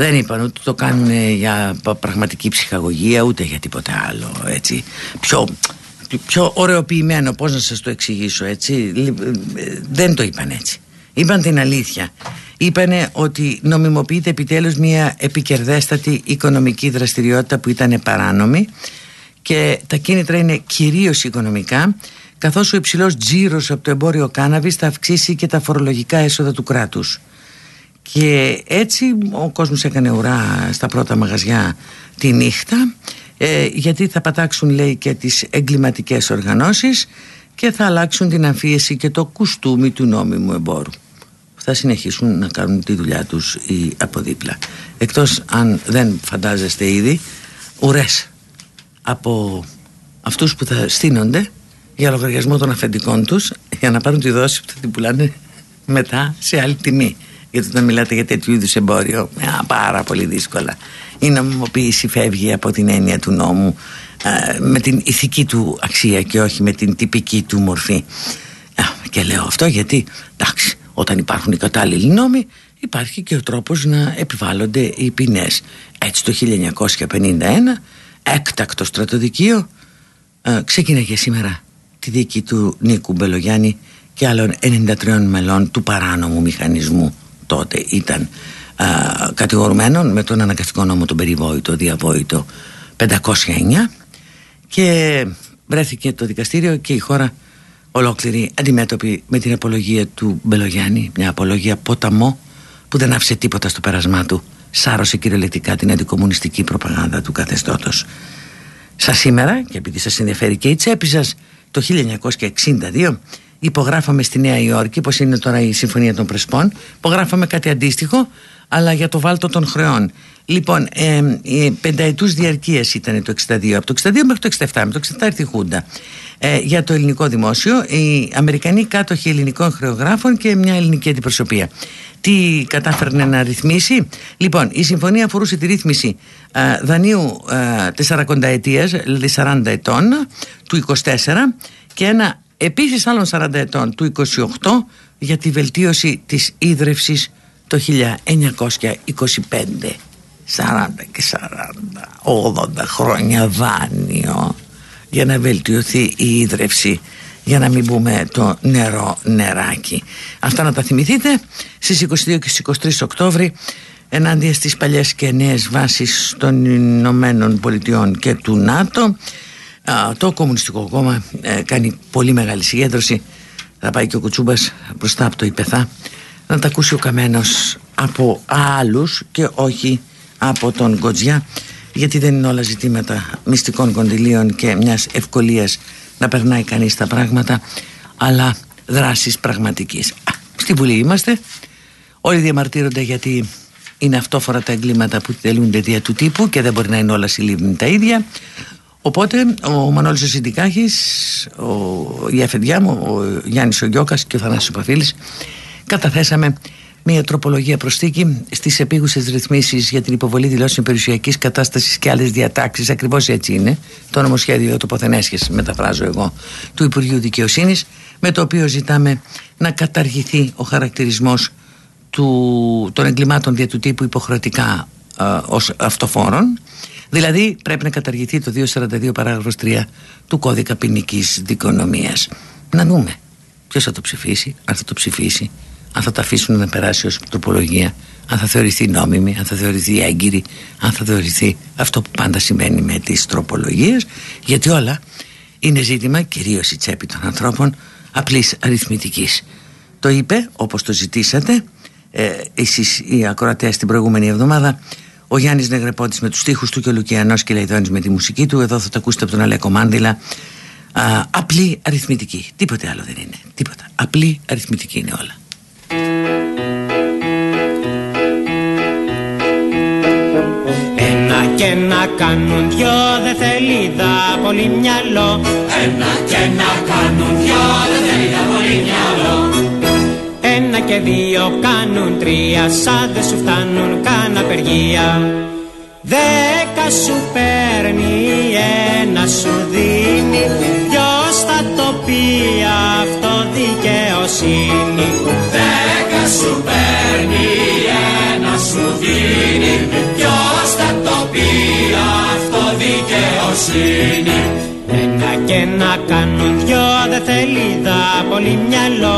Δεν είπαν ότι το κάνουν για πραγματική ψυχαγωγία ούτε για τίποτε άλλο έτσι. Πιο, πιο ωραιοποιημένο πώς να σας το εξηγήσω έτσι. Δεν το είπαν έτσι. Είπαν την αλήθεια. Είπανε ότι νομιμοποιείται επιτέλους μια επικερδέστατη οικονομική δραστηριότητα που ήταν παράνομη και τα κίνητρα είναι κυρίως οικονομικά καθώς ο υψηλός τζίρος από το εμπόριο κάναβης θα αυξήσει και τα φορολογικά έσοδα του κράτους και έτσι ο κόσμος έκανε ουρά στα πρώτα μαγαζιά τη νύχτα ε, γιατί θα πατάξουν λέει και τις εγκληματικές οργανώσεις και θα αλλάξουν την αμφίεση και το κουστούμι του νόμιμου εμπόρου. Θα συνεχίσουν να κάνουν τη δουλειά τους οι από δίπλα. Εκτός αν δεν φαντάζεστε ήδη ουρές από αυτούς που θα στείνονται για λογαριασμό των αφεντικών τους για να πάρουν τη δόση που θα την πουλάνε μετά σε άλλη τιμή γιατί όταν μιλάτε για τέτοιου είδους εμπόριο πάρα πολύ δύσκολα. Η νομιμοποίηση φεύγει από την έννοια του νόμου με την ηθική του αξία και όχι με την τυπική του μορφή. Και λέω αυτό γιατί εντάξει όταν υπάρχουν οι κατάλληλοι νόμοι υπάρχει και ο τρόπος να επιβάλλονται οι ποινές. Έτσι το 1951 έκτακτο στρατοδικείο ξεκίναγε σήμερα τη δίκη του Νίκου Μπελογιάννη και άλλων 93 μελών του παράνομου μηχανισμού τότε ήταν α, κατηγορουμένων με τον αναγκαστικό νόμο τον περιβόητο, διαβόητο 509 και βρέθηκε το δικαστήριο και η χώρα ολόκληρη αντιμέτωπη με την απολογία του Μπελογιάννη μια απολογία ποταμό που δεν άφησε τίποτα στο πέρασμά του σάρωσε κυριολεκτικά την αντικομουνιστική προπαγάνδα του καθεστώτος. Σας σήμερα και επειδή σας ενδιαφέρει και η τσέπη σας το 1962 υπογράφαμε στη Νέα Υόρκη πως είναι τώρα η Συμφωνία των Πρεσπών. Υπογράφαμε κάτι αντίστοιχο αλλά για το βάλτο των χρεών. Λοιπόν ε, η πενταετούς διαρκείας ήταν το 62 από το 62 μέχρι το 67 με το 67 έρθει η Χούντα. Ε, για το ελληνικό δημόσιο οι Αμερικανοί κάτοχοι ελληνικών χρεογράφων και μια ελληνική αντιπροσωπεία. Τι κατάφερνε να ρυθμίσει; Λοιπόν η συμφωνία αφορούσε τη ρύθμιση ε, δανείου ε, 40 ετίας δηλαδή 40 ετών του 24 και ένα επίσης άλλων 40 ετών του 28 για τη βελτίωση της ίδρευσης το 1925 40 και 40 80 χρόνια δάνειο για να βελτιωθεί η ίδρυυση για να μην πούμε το νερό νεράκι. Αυτά να τα θυμηθείτε στις 22 και στις 23 Οκτώβρη ενάντια στις παλιές και νέες βάσεις των Ηνωμένων Πολιτειών και του ΝΑΤΟ το Κομμουνιστικό Κόμμα ε, κάνει πολύ μεγάλη συγκέντρωση. Θα πάει και ο Κουτσούμπας μπροστά από το Υπεθά να τα ακούσει ο Καμένος από άλλους και όχι από τον Κοτζιά γιατί δεν είναι όλα ζητήματα μυστικών κοντιλίων και μιας ευκολίας να περνάει κανείς τα πράγματα αλλά δράσης πραγματικής. Στη Βουλή είμαστε. Όλοι διαμαρτύρονται γιατί είναι αυτόφορα τα εγκλήματα που τελούνται δια του τύπου και δεν μπορεί να είναι όλα συλλήβνη τα ίδια Οπότε ο Μανώλης ο Συντικάχης, ο, η αφεντιά μου, ο Γιάννης ο Γιώκας και ο Θανάσης Παφίλης καταθέσαμε μια τροπολογία προσθήκη στις επίγουσες ρυθμίσεις για την υποβολή δηλώσεων περιουσιακής κατάστασης και άλλες διατάξεις. Ακριβώς έτσι είναι το νομοσχέδιο το ποθενέσχες μεταφράζω εγώ του Υπουργείου Δικαιοσύνης με το οποίο ζητάμε να καταργηθεί ο χαρακτηρισμός του, των εγκλημάτων δια του τύπου υποχρεωτικά ε, ως αυτοφόρων Δηλαδή πρέπει να καταργηθεί το 242 παράγραφος 3 του κώδικα ποινικής δικονομίας. Να δούμε ποιος θα το ψηφίσει, αν θα το ψηφίσει, αν θα το αφήσουν να περάσει ως τροπολογία, αν θα θεωρηθεί νόμιμη, αν θα θεωρηθεί έγκυρη, αν θα θεωρηθεί αυτό που πάντα σημαίνει με τις τροπολογίες, γιατί όλα είναι ζήτημα, κυρίως η τσέπη των ανθρώπων, απλής αριθμητικής. Το είπε, όπως το ζητήσατε, ε, εσείς οι ακροατές την προηγούμενη εβδομάδα, ο Γιάννης Νεγρεπότης με τους στίχους του και ο Λουκιανός και Λαϊδόνης με τη μουσική του. Εδώ θα το ακούσετε από τον Αλέκο Μάντιλα. Α, απλή αριθμητική. Τίποτε άλλο δεν είναι. Τίποτα. Απλή αριθμητική είναι όλα. Ένα και να κάνουν δυο δεν θέλει δα πολύ μυαλό Ένα και να κάνουν δυο δεν θέλει δα πολύ μυαλό Ένα και δύο κάνουν τρία Σαν δεν σου φτάνουν καν απεργία. Δέκα σου παίρνει, ένα σου δίνει Ποιος θα το πει αυτό δικαιοσύνη. Δέκα σου παίρνει, ένα σου δίνει Ποιος θα το πει αυτό δικαιοσύνη Ένα και να κάνουν δυο δεν θέλει δα πολύ μυαλό.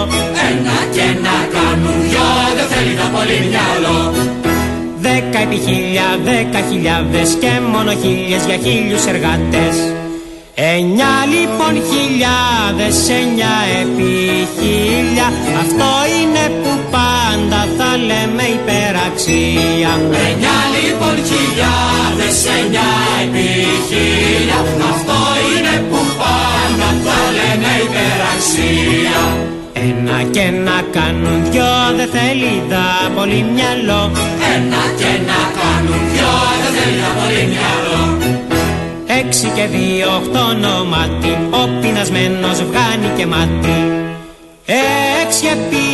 Ένα και να κάνουν δυο δεν θέλει δα πολύ μυαλό. Δέκα επί χίλια, δέκα χιλιάδες και μόνο χίλιες για χίλιους εργάτες. Εννιά λοιπόν χιλιάδες, εννιά επί χίλια. Αυτό είναι που πάντα θα λέμε υπεραξία. Εννιά λοιπόν χιλιάδες, εννιά επί χίλια Αυτό είναι που πάντα θα λέμε υπεραξία. Ένα και να κάνουν δυο δεν θέλει δα πολύ μυαλό. Ένα και να κάνουν δυο δεν θέλει δα πολύ μυαλό. Έξι και δύο οχτώ νομάτι Ο πεινασμένος βγάνει και μάτι Έξι επί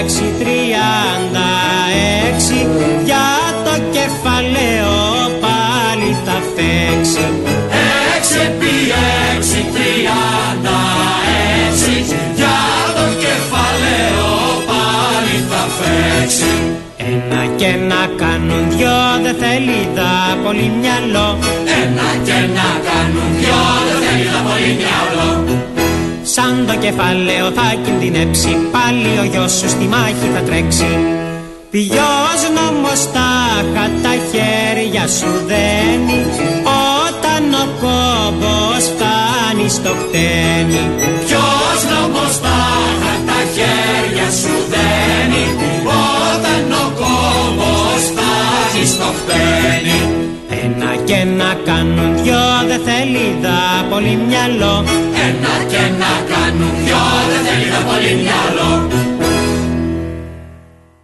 έξι τριάντα έξι Για το κεφαλαίο πάλι θα φέξει Έξι επί έξι τριάντα έξι Για το κεφαλαίο πάλι θα φέξει Ένα και να κάνουν δυο δεν θέλει δα πολύ μυαλό. Ένα και να κάνουν δυο δεν θέλει δα πολύ μυαλό Σαν το κεφάλαιο θα κινδυνέψει. Πάλι ο γιος σου στη μάχη θα τρέξει. Ποιος νόμος τάχα τα χέρια σου δένει Όταν ο κόμπος φτάνει στο χτένι. Ποιος νόμος τάχα τα χέρια σου δένει Όταν ο κόμπος φτάνει στο χτένι Ένα και να κάνουν δυο δεν θέλει δα πολύ μυαλό Ένα και να κάνουν δυο δεν θέλει δα πολύ μυαλό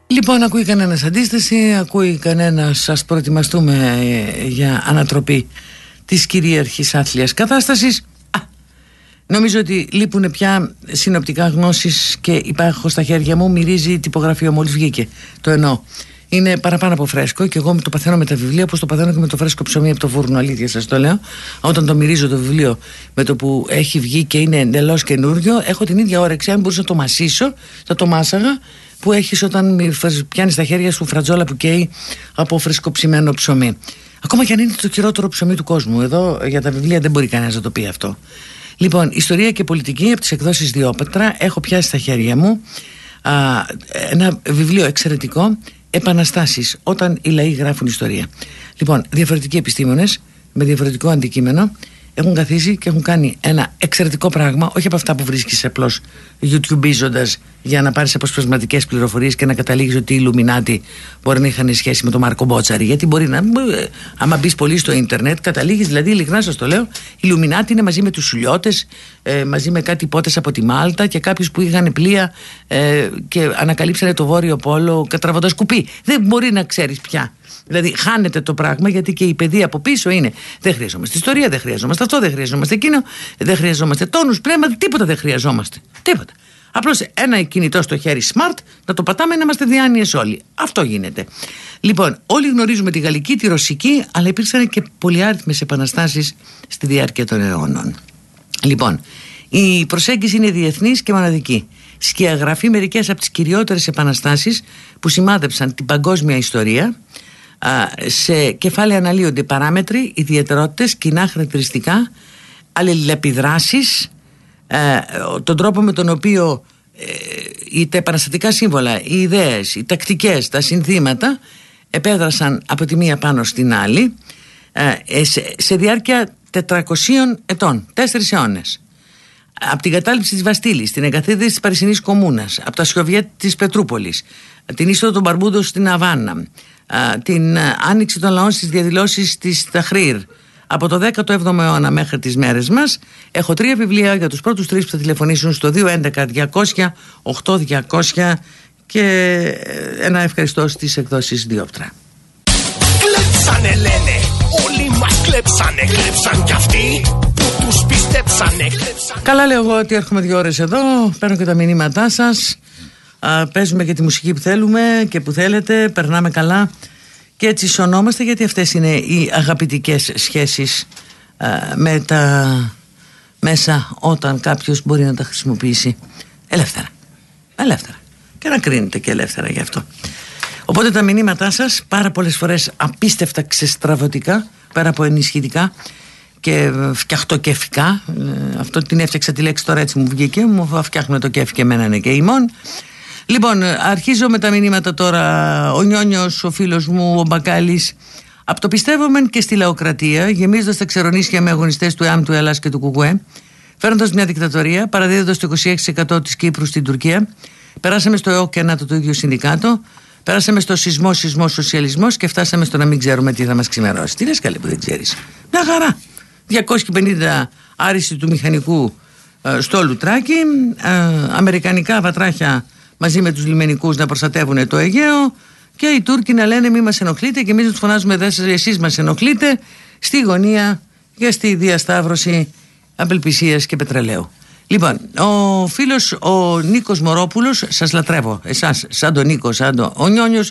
Λοιπόν, ακούει κανένας αντίσταση, ακούει κανένας, ας προετοιμαστούμε ε, για ανατροπή της κυρίαρχης άθλιας κατάστασης. Νομίζω ότι λείπουν πια συνοπτικά γνώσεις και υπάρχω στα χέρια μου. Μυρίζει τυπογραφείο μόλις βγήκε. Το εννοώ. Είναι παραπάνω από φρέσκο και εγώ το παθαίνω με τα βιβλία όπως το παθαίνω και με το φρέσκο ψωμί από το φούρνο. Αλήθεια σας το λέω. Όταν το μυρίζω το βιβλίο με το που έχει βγει και είναι εντελώς καινούριο, έχω την ίδια όρεξη. Αν μπορούσα να το μασίσω, θα το μάσαγα που έχεις όταν πιάνεις στα χέρια σου φρατζόλα που καίει από φρεσκοψημένο ψωμί. Ακόμα και αν είναι το χειρότερο ψωμί του κόσμου. Εδώ για τα βιβλία δεν μπορεί κανένας να το πει αυτό. Λοιπόν, Ιστορία και Πολιτική από τις εκδόσεις Διόπετρα. Έχω πιάσει στα χέρια μου α, ένα βιβλίο εξαιρετικό. Επαναστάσεις όταν οι λαοί γράφουν ιστορία. Λοιπόν, διαφορετικοί επιστήμονες με διαφορετικό αντικείμενο έχουν καθίσει και έχουν κάνει ένα εξαιρετικό πράγμα, όχι από αυτά που βρίσκεις απλώς YouTubeίζοντας για να πάρεις αποσπασματικές πληροφορίες και να καταλήγεις ότι οι Ιλουμινάτοι μπορεί να είχαν σχέση με τον Μάρκο Μπότσαρη. Γιατί μπορεί να. Άμα μπεις πολύ στο Ιντερνετ, καταλήγεις, δηλαδή ειλικρινά σας το λέω, οι Ιλουμινάτοι είναι μαζί με τους Σουλιώτες, ε, μαζί με κάτι υπότε από τη Μάλτα και κάποιους που είχαν πλοία ε, και ανακαλύψανε το Βόρειο Πόλο κατραβώντας κουπί. Δεν μπορεί να ξέρεις πια. Δηλαδή χάνεται το πράγμα γιατί και η παιδεία από πίσω είναι δεν χρειαζόμαστε ιστορία, δεν χρειαζόμαστε αυτό, δεν χρειαζόμαστε εκείνο, δεν χρειαζόμαστε τόνους, πνεύμα, τίποτα δεν χρειαζόμαστε. Τίποτα. Απλώς ένα κινητό στο χέρι smart να το πατάμε να είμαστε διάνοιες όλοι. Αυτό γίνεται. Λοιπόν, όλοι γνωρίζουμε τη γαλλική, τη ρωσική, αλλά υπήρξαν και πολυάριθμες επαναστάσεις στη διάρκεια των αιώνων. Λοιπόν, η προσέγγιση είναι διεθνής και μοναδική. Σκιαγραφεί μερικές από τις κυριότερες επαναστάσεις που σημάδεψαν την παγκόσμια ιστορία σε κεφάλαια αναλύονται παράμετροι, ιδιαιτερότητες, κοινά χαρακτηριστικά, αλληλεπιδράσεις, ε, τον τρόπο με τον οποίο ε, τα επαναστατικά σύμβολα, οι ιδέες, οι τακτικές, τα συνθήματα επέδρασαν από τη μία πάνω στην άλλη ε, σε διάρκεια 400 ετών, τέσσερις αιώνες. Από την κατάληψη της Βαστήλης, την εγκαθίδρυση της Παρισινής Κομμούνας, από τα Σιωβιέτ της Πετρούπολης, την είσοδο των Μπαρμπούντων στην Αβάνα, την άνοιξη των λαών στις διαδηλώσεις της Ταχρήρ. Από το 17ο αιώνα μέχρι τις μέρες μας έχω τρία βιβλία για τους πρώτους τρεις που θα τηλεφωνήσουν στο 211 200 8200 και ε, ένα ευχαριστώ στις εκδόσεις Διόπτρα. Κλέψανε λένε, όλοι μας κλέψανε, κλέψαν κι αυτοί που τους πιστέψανε, κλέψαν. Καλά λέω εγώ ότι έρχομαι δύο ώρες εδώ, παίρνω και τα μηνύματά σας παίζουμε και τη μουσική που θέλουμε και που θέλετε, περνάμε καλά και έτσι σωνόμαστε γιατί αυτές είναι οι αγαπητικές σχέσεις με τα μέσα όταν κάποιος μπορεί να τα χρησιμοποιήσει ελεύθερα. Ελεύθερα. Και να κρίνετε και ελεύθερα γι' αυτό. Οπότε τα μηνύματά σας πάρα πολλές φορές απίστευτα ξεστραβωτικά πέρα από ενισχυτικά και φτιαχτοκεφικά ε, αυτό την έφτιαξα τη λέξη τώρα έτσι μου βγήκε μου φτιάχνουμε το κέφι και εμένα είναι και ημών λοιπόν αρχίζω με τα μηνύματα τώρα ο Νιόνιος ο φίλος μου ο Μπακάλης από το πιστεύομεν και στη λαοκρατία γεμίζοντας τα ξερονίσια με αγωνιστές του ΕΑΜ του Ελλάς και του ΚΟΚΟΕ φέρνοντα μια δικτατορία, παραδίδοντας το 26% της Κύπρου στην Τουρκία, περάσαμε στο ΕΟΚ και ΝΑΤΟ το ίδιο συνδικάτο, Πέρασαμε στο σεισμό, σεισμός, σοσιαλισμός και φτάσαμε στο να μην ξέρουμε τι θα μας ξημερώσει. Τι λες, καλή που δεν ξέρεις. Μια χαρά. 250 άριστη του μηχανικού ε, στο Λουτράκι, ε, αμερικανικά βατράχια μαζί με τους λιμενικούς να προστατεύουν το Αιγαίο και οι Τούρκοι να λένε μη μας ενοχλείτε και εμείς να τους φωνάζουμε εσείς μας ενοχλείτε στη γωνία για στη διασταύρωση απελπισίας και πετρελαίου. Λοιπόν, ο φίλος ο Νίκος Μωρόπουλος, σας λατρεύω. Εσάς, σαν τον Νίκο, σαν τον. Ο Νιόνιος,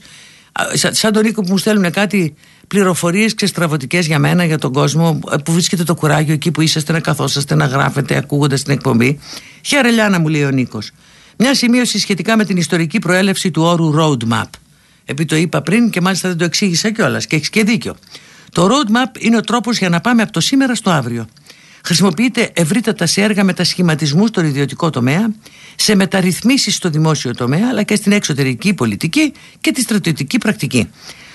σαν τον Νίκο που μου στέλνουν κάτι πληροφορίες ξεστραβωτικές για μένα, για τον κόσμο, που βρίσκεται το κουράγιο εκεί που είσαστε να καθόσαστε, να γράφετε, ακούγοντας την εκπομπή. Χαίρελιάνα μου λέει ο Νίκος. Μια σημείωση σχετικά με την ιστορική προέλευση του όρου roadmap. Επί το είπα πριν και μάλιστα δεν το εξήγησα κιόλας και έχεις και δίκιο. Το roadmap είναι ο τρόπος για να πάμε από το σήμερα στο αύριο χρησιμοποιείται ευρύτατα σε έργα μετασχηματισμού στον ιδιωτικό τομέα, σε μεταρρυθμίσεις στο δημόσιο τομέα, αλλά και στην εξωτερική πολιτική και τη στρατιωτική πρακτική.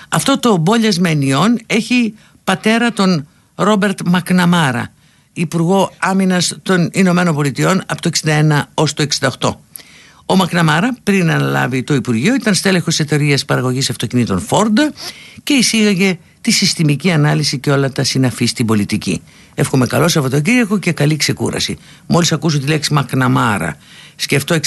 Αυτό το μπόλιασμα ενιών έχει πατέρα τον Ρόμπερτ Μακναμάρα, Υπουργό Άμυνας των Ηνωμένων Πολιτειών από το 61 ως το 68. Ο Μακναμάρα, πριν αναλάβει το Υπουργείο, ήταν στέλεχος εταιρείας παραγωγής αυτοκινήτων Ford και εισήγαγε τη συστημική ανάλυση και όλα τα συναφή στην πολιτική. Εύχομαι καλό Σαββατοκύριακο και καλή ξεκούραση. Μόλις ακούσω τη λέξη Μακναμάρα, σκεφτώ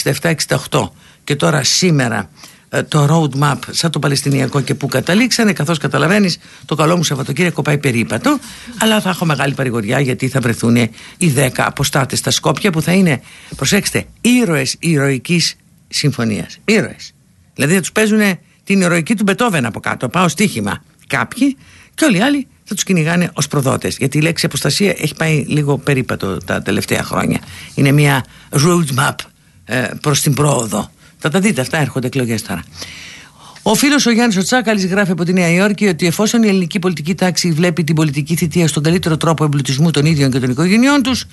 67-68 και τώρα σήμερα ε, το roadmap σαν το Παλαιστινιακό και που καταλήξανε καθώς καταλαβαίνεις το καλό μου Σαββατοκύριακο πάει περίπατο αλλά θα έχω μεγάλη παρηγοριά γιατί θα βρεθούν οι 10 αποστάτες στα Σκόπια που θα είναι προσέξτε ήρωες ηρωικής συμφωνίας ήρωες δηλαδή θα τους παίζουν την ηρωική του Μπετόβεν από κάτω πάω στοίχημα κάποιοι και όλοι οι άλλοι θα τους κυνηγάνε ως προδότες. Γιατί η λέξη αποστασία έχει πάει λίγο περίπατο τα τελευταία χρόνια. Είναι μια roadmap ε, προς την πρόοδο. Θα τα δείτε, αυτά έρχονται εκλογές τώρα. Ο φίλος ο Γιάννης Οτσάκαλης γράφει από τη Νέα Υόρκη ότι εφόσον η ελληνική πολιτική τάξη βλέπει την πολιτική θητεία στον καλύτερο τρόπο εμπλουτισμού των ίδιων και των οικογενειών τους,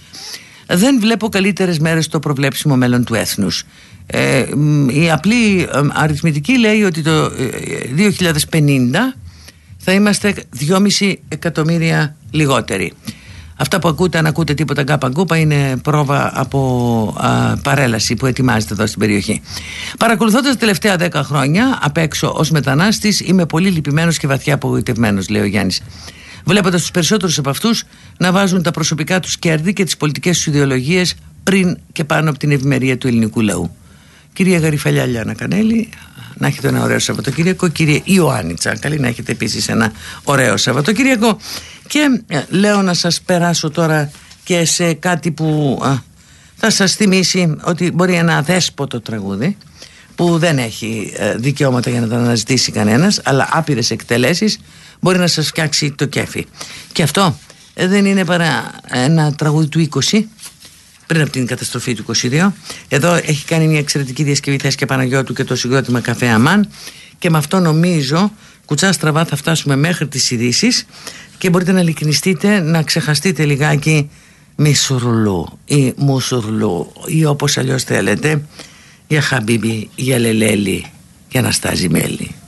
δεν βλέπω καλύτερες μέρες στο προβλέψιμο μέλλον του έθνους. Ε, η απλή ε, αριθμητική λέει ότι το 2050 ε, θα είμαστε 2,5 εκατομμύρια λιγότεροι. Αυτά που ακούτε, αν ακούτε τίποτα γκάπα γκούπα, είναι πρόβα από α, παρέλαση που ετοιμάζεται εδώ στην περιοχή. Παρακολουθώντας τα τελευταία 10 χρόνια απ' έξω ως μετανάστης, είμαι πολύ λυπημένος και βαθιά απογοητευμένος, λέει ο Γιάννης. Βλέποντας τους περισσότερους από αυτούς να βάζουν τα προσωπικά τους κέρδη και τις πολιτικές τους ιδεολογίες πριν και πάνω από την ευημερία του ελληνικού λαού. Κυρία Γαριφαλιά Λιάννα Κανέλη, να έχετε ένα ωραίο Σαββατοκύριακο. Κύριε Ιωάννητσα, καλή να έχετε επίσης ένα ωραίο Σαββατοκύριακο. Και ε, λέω να σας περάσω τώρα και σε κάτι που θα σας θυμίσει ότι μπορεί ένα δέσποτο τραγούδι που δεν έχει ε, δικαιώματα για να το αναζητήσει κανένας αλλά άπειρες εκτελέσεις μπορεί να σας φτιάξει το κέφι. Και αυτό ε, δεν είναι παρά ένα τραγούδι του 20 πριν από την καταστροφή του 22. Εδώ έχει κάνει μια εξαιρετική διασκευή θέσης και Παναγιώτου και το συγκρότημα Καφέ Αμάν και με αυτό νομίζω κουτσά στραβά θα φτάσουμε μέχρι τις ειδήσεις και μπορείτε να ειλικρινιστείτε να ξεχαστείτε λιγάκι Μισουρλού ή Μουσουρλού ή όπως αλλιώς θέλετε για Χαμπίμπι, για Λελέλη, για Αναστάζη Μέλη. σου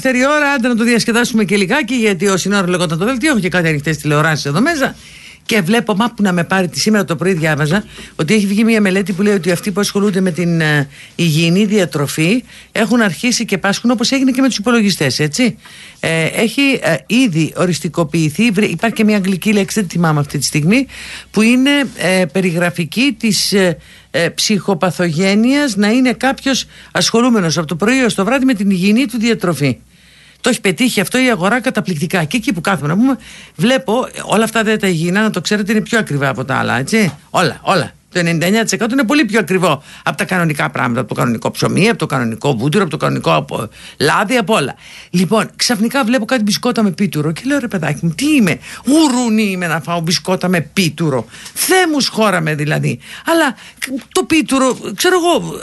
δεύτερη ώρα, άντε να το διασκεδάσουμε και λιγάκι, γιατί ο Συνόρο λεγόταν το δελτίο. Έχω και κάτι ανοιχτές τηλεοράσεις εδώ μέσα. Και βλέπω, μα που να με πάρει, τη σήμερα το πρωί διάβαζα ότι έχει βγει μια μελέτη που λέει ότι αυτοί που ασχολούνται με την ε, υγιεινή διατροφή έχουν αρχίσει και πάσχουν όπως έγινε και με τους υπολογιστές, έτσι. Ε, έχει ε, ήδη οριστικοποιηθεί, υπάρχει και μια αγγλική λέξη, δεν θυμάμαι αυτή τη στιγμή, που είναι ε, περιγραφική της ε, ψυχοπαθογένειας να είναι κάποιος ασχολούμενος από το πρωί ως το βράδυ με την υγιεινή του διατροφή. Το έχει πετύχει αυτό η αγορά καταπληκτικά. Και εκεί που κάθομαι να πούμε, βλέπω όλα αυτά δεν τα υγιεινά, να το ξέρετε, είναι πιο ακριβά από τα άλλα. Έτσι. Όλα, όλα. Το 99% είναι πολύ πιο ακριβό από τα κανονικά πράγματα. Από το κανονικό ψωμί, από το κανονικό βούτυρο, από το κανονικό λάδι, από όλα. Λοιπόν, ξαφνικά βλέπω κάτι μπισκότα με πίτουρο και λέω ρε παιδάκι μου, τι είμαι, γουρούνι είμαι να φάω μπισκότα με πίτουρο. Θέ μου σχόραμε δηλαδή. Αλλά το πίτουρο, ξέρω εγώ,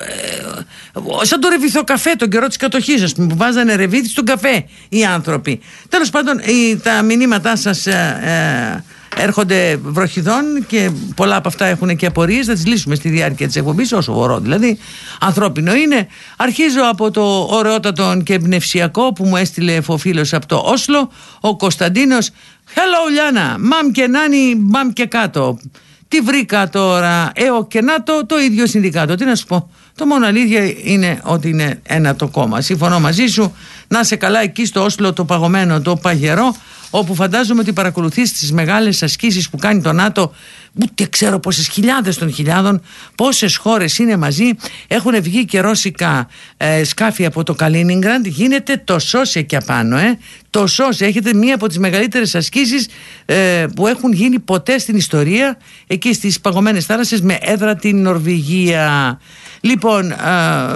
ε, σαν το ρεβιθό καφέ τον καιρό της κατοχής, ας πούμε, που βάζανε ρεβίθι στον καφέ οι άνθρωποι. Τέλος πάντων, τα μηνύματά σας. Ε, ε, έρχονται βροχιδών και πολλά από αυτά έχουν και απορίες. Θα τις λύσουμε στη διάρκεια της εκπομπής, όσο μπορώ δηλαδή. Ανθρώπινο είναι. Αρχίζω από το ωραιότατο και εμπνευσιακό που μου έστειλε ο φίλος από το Όσλο, ο Κωνσταντίνος. Hello, Λιάνα. Μαμ και νάνι, μαμ και κάτω. Τι βρήκα τώρα, έω και να το, το ίδιο συνδικάτο. Τι να σου πω. Το μόνο αλήθεια είναι ότι είναι ένα το κόμμα. Συμφωνώ μαζί σου. Να σε καλά εκεί στο Όσλο το παγωμένο, το παγερό όπου φαντάζομαι ότι παρακολουθείς τις μεγάλες ασκήσεις που κάνει το ΝΑΤΟ ούτε ξέρω πόσες χιλιάδες των χιλιάδων πόσες χώρες είναι μαζί έχουν βγει και ρώσικα ε, σκάφη από το Καλίνιγκραντ γίνεται το σώσε και απάνω ε. το σώσε έχετε μία από τις μεγαλύτερες ασκήσεις ε, που έχουν γίνει ποτέ στην ιστορία εκεί στις παγωμένες θάλασσες με έδρα την Νορβηγία Λοιπόν,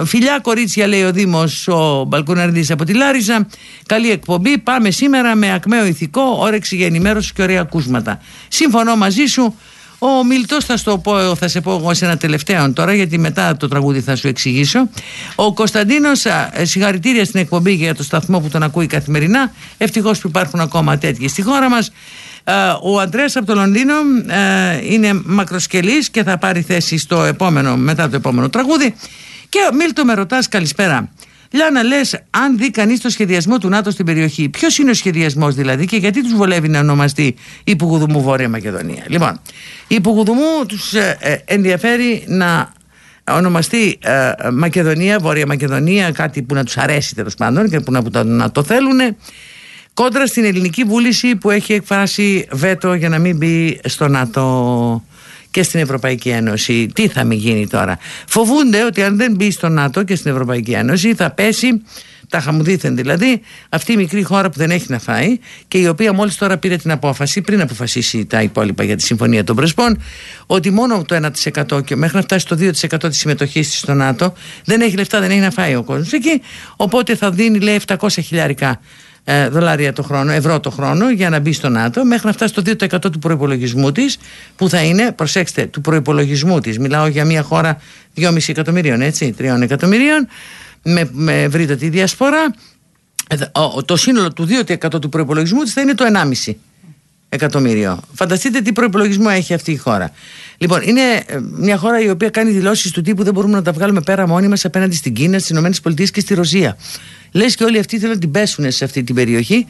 φιλιά κορίτσια λέει ο Δήμος ο Μπαλκουναρδής από τη Λάρισα. Καλή εκπομπή. Πάμε σήμερα με ακμαίο ηθικό, όρεξη για ενημέρωση και ωραία ακούσματα. Σύμφωνο μαζί σου. Ο Μιλτός θα, στο πω, θα σε πω εγώ σε ένα τελευταίο τώρα, γιατί μετά το τραγούδι θα σου εξηγήσω. Ο Κωνσταντίνος, συγχαρητήρια στην εκπομπή για το σταθμό που τον ακούει καθημερινά. Ευτυχώς που υπάρχουν ακόμα τέτοιοι στη χώρα μας. Ο Αντρέας από το Λονδίνο είναι μακροσκελής και θα πάρει θέση στο επόμενο, μετά το επόμενο τραγούδι. Και ο Μίλτο με ρωτάς καλησπέρα. Λιάννα, λες, αν δει κανείς το σχεδιασμό του ΝΑΤΟ στην περιοχή, ποιος είναι ο σχεδιασμός δηλαδή και γιατί τους βολεύει να ονομαστεί η Πουγουδουμού Βόρεια Μακεδονία; Λοιπόν, η Πουγουδουμού τους ε, ε, ενδιαφέρει να ονομαστεί ε, Μακεδονία, Βόρεια Μακεδονία, κάτι που να τους αρέσει τέλος πάντων και που να, να το θέλουν κόντρα στην ελληνική βούληση που έχει εκφράσει βέτο για να μην μπει στο ΝΑΤΟ και στην Ευρωπαϊκή Ένωση. Τι θα μην γίνει τώρα; Φοβούνται ότι αν δεν μπει στο ΝΑΤΟ και στην Ευρωπαϊκή Ένωση θα πέσει τα χαμουδίθεν δηλαδή, αυτή η μικρή χώρα που δεν έχει να φάει και η οποία μόλις τώρα πήρε την απόφαση, πριν αποφασίσει τα υπόλοιπα για τη Συμφωνία των Πρεσπών, ότι μόνο το 1% και μέχρι να φτάσει το 2% της συμμετοχής της στο ΝΑΤΟ δεν έχει λεφτά, δεν έχει να φάει ο κόσμος εκεί. Οπότε θα δίνει, λέει, 700 χιλιάρικα ε, δολάρια το χρόνο, ευρώ το χρόνο για να μπει στο ΝΑΤΟ μέχρι να φτάσει το 2% του προπολογισμού της, που θα είναι, προσέξτε, του προπολογισμού της. Μιλάω για μια χώρα 2,5 εκατομμυρίων, έτσι, 3 εκατομμυρίων, με, με ευρύτατη διασπορά. Ε, το σύνολο του 2% του προπολογισμού της θα είναι το 1,5 εκατομμύριο. Φανταστείτε τι προπολογισμό έχει αυτή η χώρα. Λοιπόν, είναι ε, μια χώρα η οποία κάνει δηλώσεις του τύπου δεν μπορούμε να τα βγάλουμε πέρα μόνοι μας απέναντι στην Κίνα, στις ΗΠΑ και στη Ρωσία. Λες και όλοι αυτοί θέλουν να την πέσουν σε αυτή την περιοχή.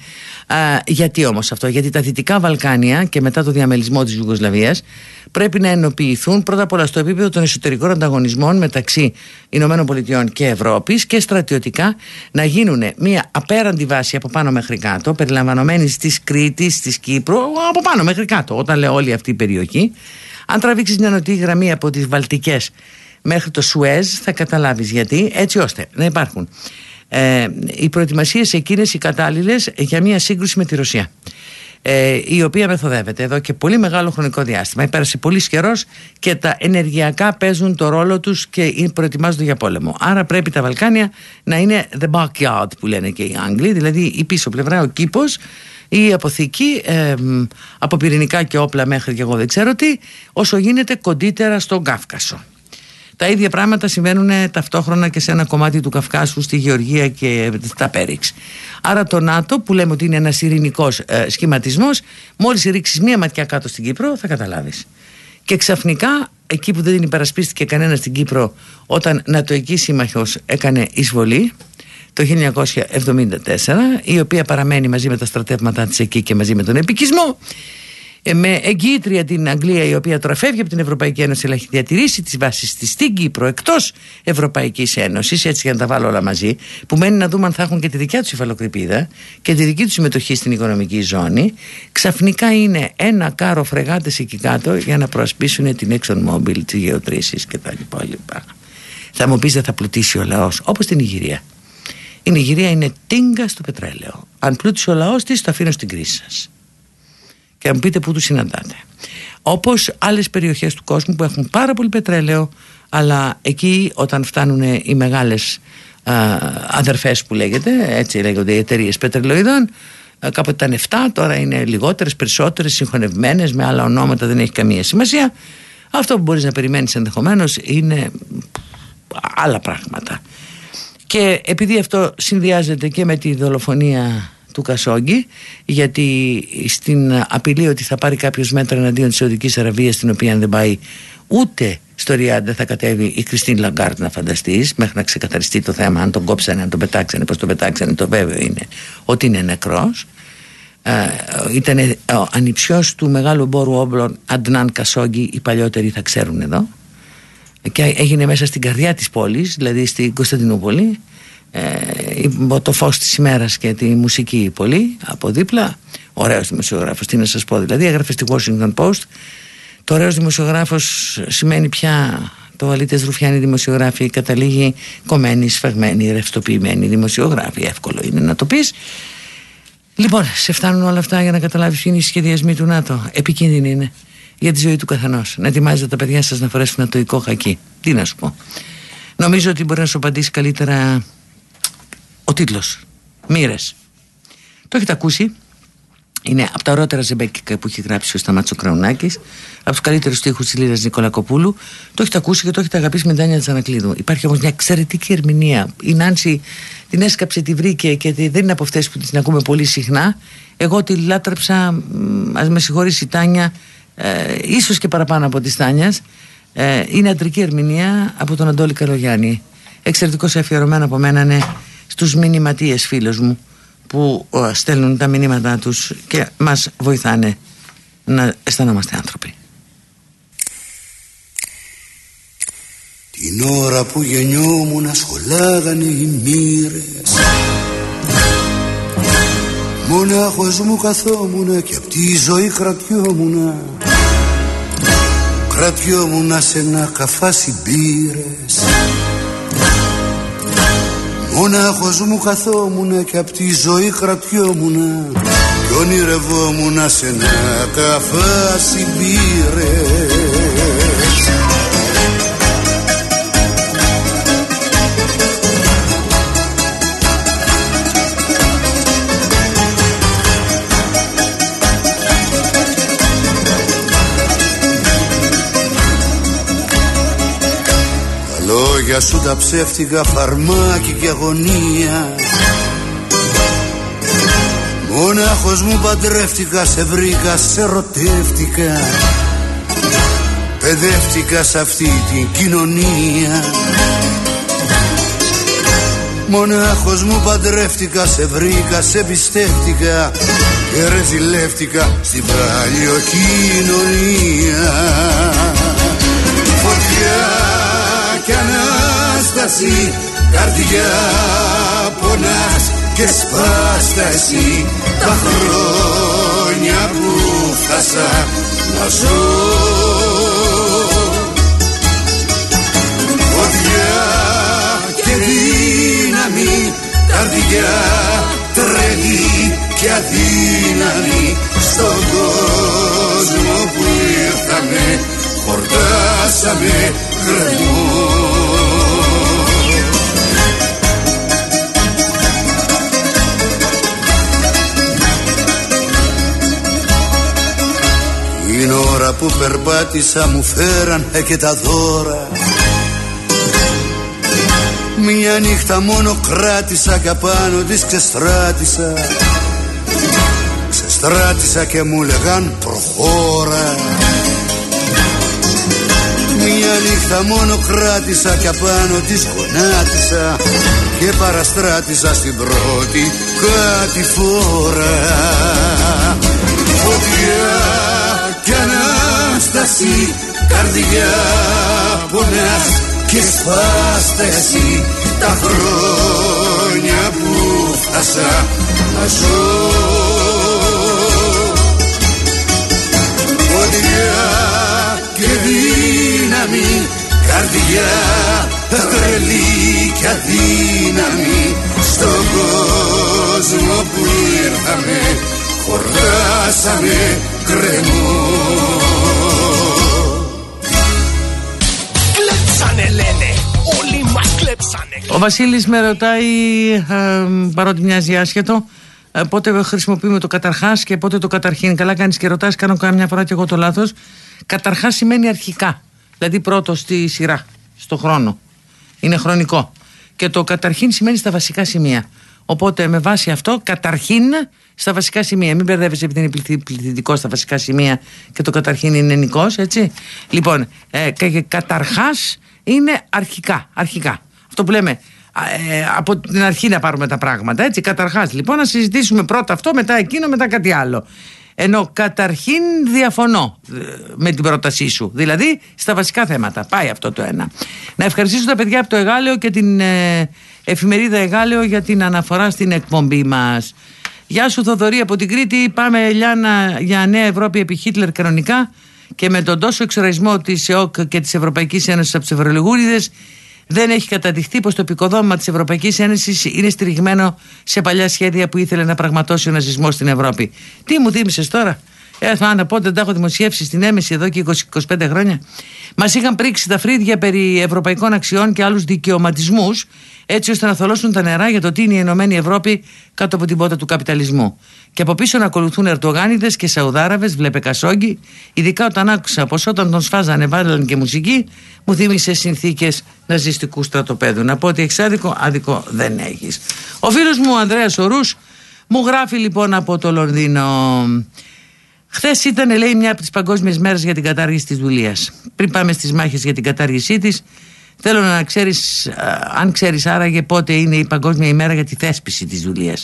Α, γιατί όμως αυτό, Γιατί τα Δυτικά Βαλκάνια και μετά το διαμελισμό της Ιουγκοσλαβίας πρέπει να ενοποιηθούν πρώτα απ' όλα στο επίπεδο των εσωτερικών ανταγωνισμών μεταξύ Ηνωμένων Πολιτειών και Ευρώπης και στρατιωτικά να γίνουν μια απέραντη βάση από πάνω μέχρι κάτω, περιλαμβανομένη της Κρήτης, της Κύπρου, από πάνω μέχρι κάτω, όταν λέω όλη αυτή η περιοχή. Αν τραβήξεις μια νοτή γραμμή από τις Βαλτικές μέχρι το Σουέζ, θα καταλάβεις γιατί, έτσι ώστε να υπάρχουν ε, οι προετοιμασίες εκείνες οι κατάλληλες για μια σύγκρουση με τη Ρωσία. Ε, η οποία μεθοδεύεται εδώ και πολύ μεγάλο χρονικό διάστημα. Πέρασε πολύς καιρός και τα ενεργειακά παίζουν το ρόλο τους και προετοιμάζονται για πόλεμο. Άρα πρέπει τα Βαλκάνια να είναι the backyard που λένε και οι Άγγλοι, δηλαδή η πίσω πλευρά, ο κήπος, η αποθήκη ε, από πυρηνικά και όπλα μέχρι και εγώ δεν ξέρω τι, όσο γίνεται κοντύτερα στον Κάφκασο. Τα ίδια πράγματα συμβαίνουν ταυτόχρονα και σε ένα κομμάτι του Καυκάσου, στη Γεωργία και στα Πέριξ. Άρα το ΝΑΤΟ, που λέμε ότι είναι ένας ειρηνικός ε, σχηματισμός, μόλις ρίξεις μία ματιά κάτω στην Κύπρο, θα καταλάβεις. Και ξαφνικά, εκεί που δεν την υπερασπίστηκε κανένας στην Κύπρο, όταν νατοική σύμμαχος έκανε εισβολή, το 1974, η οποία παραμένει μαζί με τα στρατεύματά της εκεί και μαζί με τον επικισμό ε, με εγκύτρια την Αγγλία η οποία τώρα φεύγει από την Ευρωπαϊκή Ένωση αλλά έχει διατηρήσει τις βάσεις της στην Κύπρο εκτός Ευρωπαϊκής Ένωσης έτσι για να τα βάλω όλα μαζί που μένει να δούμε αν θα έχουν και τη δικιά τους υφαλοκρηπίδα και τη δική τους συμμετοχή στην οικονομική ζώνη ξαφνικά είναι ένα κάρο φρεγάτες εκεί κάτω για να προασπίσουν την ExxonMobil, τις γεωτρήσεις και τα λοιπά. Θα μου πεις δεν θα πλουτίσει ο λαός όπως την Ιγυρία. Η Νιγηρία είναι τίνγκα στο πετρέλαιο. Αν πλούτησε ο λαός της, το αφήνω στην κρίση σας και να μου πείτε πού τους συναντάτε. Όπως άλλες περιοχές του κόσμου που έχουν πάρα πολύ πετρέλαιο, αλλά εκεί όταν φτάνουν οι μεγάλες αδερφές που λέγεται, έτσι λέγονται οι εταιρείες πετρελαιοειδών, κάποτε ήταν 7, τώρα είναι λιγότερες, περισσότερες, συγχωνευμένες, με άλλα ονόματα, δεν έχει καμία σημασία. Αυτό που μπορείς να περιμένεις ενδεχομένως είναι άλλα πράγματα. Και επειδή αυτό συνδυάζεται και με τη δολοφονία του Κασόγκη γιατί στην απειλή ότι θα πάρει κάποιος μέτρα εναντίον της Σαουδικής Αραβίας την οποία δεν πάει ούτε στο Ριάντ θα κατέβει η Κριστίν Λαγκάρντ να φανταστείς μέχρι να ξεκαθαριστεί το θέμα αν τον κόψανε, αν τον πετάξανε, πώς τον πετάξανε το βέβαιο είναι ότι είναι νεκρός. Ε, ήταν ο ανιψιός του μεγάλου μπόρου όμπλων Αντνάν Κασόγκη οι παλιότεροι θα ξέρουν εδώ. Και έγινε μέσα στην καρδιά της πόλης δηλαδή στην Κωνσταντινούπολη ε, το φως της ημέρας και τη μουσική πολύ από δίπλα ωραίος δημοσιογράφος τι να σας πω δηλαδή έγραφε στη Washington Post το ωραίος δημοσιογράφος σημαίνει πια το αλήτες Ρουφιάνη δημοσιογράφη καταλήγει κομμένη, σφαγμένη, ρευστοποιημένη δημοσιογράφη εύκολο είναι να το πεις λοιπόν σε φτάνουν όλα αυτά για να καταλάβεις ποιοι είναι οι σχεδιασμοί του ΝΑΤΟ επικίνδυνοι είναι για τη ζωή του καθενός. Να ετοιμάζετε τα παιδιά σας να φορέσουν ατοικό χακί. Τι να σου πω. Νομίζω ότι μπορεί να σου απαντήσει καλύτερα ο τίτλος Μοίρες Το έχετε ακούσει είναι από τα ωραίτερα ζεμπέκικα που έχει γράψει ο Σταμάτσο Κραουνάκης, από τους καλύτερους τείχου της Λίδα Νικολακοπούλου. Το έχετε ακούσει και το έχετε αγαπήσει με Ντάνια Τζανακλείδου. Υπάρχει όμως μια εξαιρετική ερμηνεία. Η Νάνση την έσκαψε, τη βρήκε και δεν είναι από αυτές που την ακούμε πολύ συχνά. Εγώ τη λάτρεψα, ας με συγχωρήσει η Τάνια, ε, ίσως και παραπάνω από τη Τάνιας. Ε, είναι αντρική ερμηνεία από τον Αντόλη Καλογιάννη. Εξαιρετικός αφιερωμένο από μένα είναι στους μηνυματίες φίλους μου που στέλνουν τα μηνύματά τους και μας βοηθάνε να αισθανόμαστε άνθρωποι. Την ώρα που γεννιόμουν σχολάγανε οι μοίρες. Μονάχος μου καθόμουν και απ' τη ζωή κρατιόμουν Κρατιόμουν σε ένα καφάσι μπύρες Μονάχος μου καθόμουν και απ' τη ζωή κρατιόμουν Κι ονειρευόμουν σε ένα καφάσι μπύρες λόγια σου τα ψεύτικα φαρμάκι και αγωνία. Μονάχος μου παντρεύτηκα, σε βρήκα, σε ρωτεύτηκα. Παιδεύτηκα σε αυτή την κοινωνία. Μονάχος μου παντρεύτηκα, σε βρήκα, σε πιστεύτηκα. Και ρεζιλεύτηκα στην παλιοκοινωνία. Φωτιά και Ανάσταση Καρδιά πονάς και σπάστα εσύ. Τα χρόνια που φτάσα να ζω. Φωτιά και δύναμη Καρδιά τρελή και αδύναμη. Στον κόσμο που ήρθαμε χορτάσαμε την ώρα που περπάτησα μου φέραν και τα δώρα. Μια νύχτα μόνο κράτησα και απάνω της ξεστράτησα. Ξεστράτησα και μου λέγαν προχώρα μια νύχτα μόνο κράτησα και απάνω της γονάτισα Και παραστράτησα στην πρώτη κάτι φορά. Φωτιά και Ανάσταση Καρδιά πονάς και σπάστε εσύ Τα χρόνια που φτάσα να ζω. Φωτιά και δύναμη Καρδιά τρελή και αδύναμη Στον κόσμο που ήρθαμε χορτάσαμε κρεμό Κλέψανε λένε, όλοι μας κλέψανε Ο Βασίλης με ρωτάει, ε, παρότι μοιάζει άσχετο ε, πότε χρησιμοποιούμε το καταρχάς και πότε το καταρχήν. Καλά κάνεις και ρωτάς, κάνω καμιά φορά και εγώ το λάθος. Καταρχάς σημαίνει αρχικά. Δηλαδή πρώτο στη σειρά, στο χρόνο. Είναι χρονικό. Και το καταρχήν σημαίνει στα βασικά σημεία. Οπότε με βάση αυτό, καταρχήν στα βασικά σημεία. Μην μπερδεύεσαι επειδή είναι πληθυντικός στα βασικά σημεία και το καταρχήν είναι ενικός, έτσι. Λοιπόν, ε, καταρχάς είναι αρχικά. αρχικά. Αυτό που λέμε, ε, από την αρχή να πάρουμε τα πράγματα, έτσι. Καταρχάς, λοιπόν, να συζητήσουμε πρώτα αυτό, μετά εκείνο, μετά κάτι άλλο. Ενώ καταρχήν διαφωνώ ε, με την πρότασή σου. Δηλαδή στα βασικά θέματα. Πάει αυτό το ένα. Να ευχαριστήσω τα παιδιά από το Εγάλεο και την ε, εφημερίδα Εγάλεο για την αναφορά στην εκπομπή μας. Γεια σου Θοδωρή από την Κρήτη. Πάμε Ελιάνα για Νέα Ευρώπη επί Χίτλερ κανονικά και με τον τόσο εξοραισμό της ΕΟΚ και της Ευρωπαϊκής Ένωσης από τους Ευρωλιγούριδες δεν έχει καταδειχθεί πως το επικοδόμημα της Ευρωπαϊκής Ένωσης είναι στηριγμένο σε παλιά σχέδια που ήθελε να πραγματώσει ο ναζισμός στην Ευρώπη. Τι μου θύμισες τώρα; Ε, να πω δεν τα έχω δημοσιεύσει στην έμεση εδώ και 20-25 χρόνια. Μας είχαν πρίξει τα φρύδια περί ευρωπαϊκών αξιών και άλλους δικαιωματισμούς, έτσι ώστε να θολώσουν τα νερά για το τι είναι η Ενωμένη Ευρώπη κάτω από την πότα του καπιταλισμού. Και από πίσω να ακολουθούν Ερτογάνιδες και Σαουδάραβες, βλέπε Κασόγκη, ειδικά όταν άκουσα πως όταν τον σφάζανε βάλαν και μουσική, μου θύμισε συνθήκες ναζιστικού στρατοπέδου. Να πω ότι έχει άδικο, άδικο δεν έχεις. Ο φίλος μου ο Ανδρέας Ορούς μου γράφει λοιπόν από το Λονδίνο. Χθες ήταν, λέει, μια από τις παγκόσμιες μέρες για την κατάργηση της δουλεία. Πριν πάμε στις μάχες για την κατάργησή της, θέλω να ξέρεις, αν ξέρεις άραγε πότε είναι η Παγκόσμια ημέρα για τη θέσπιση της δουλεία.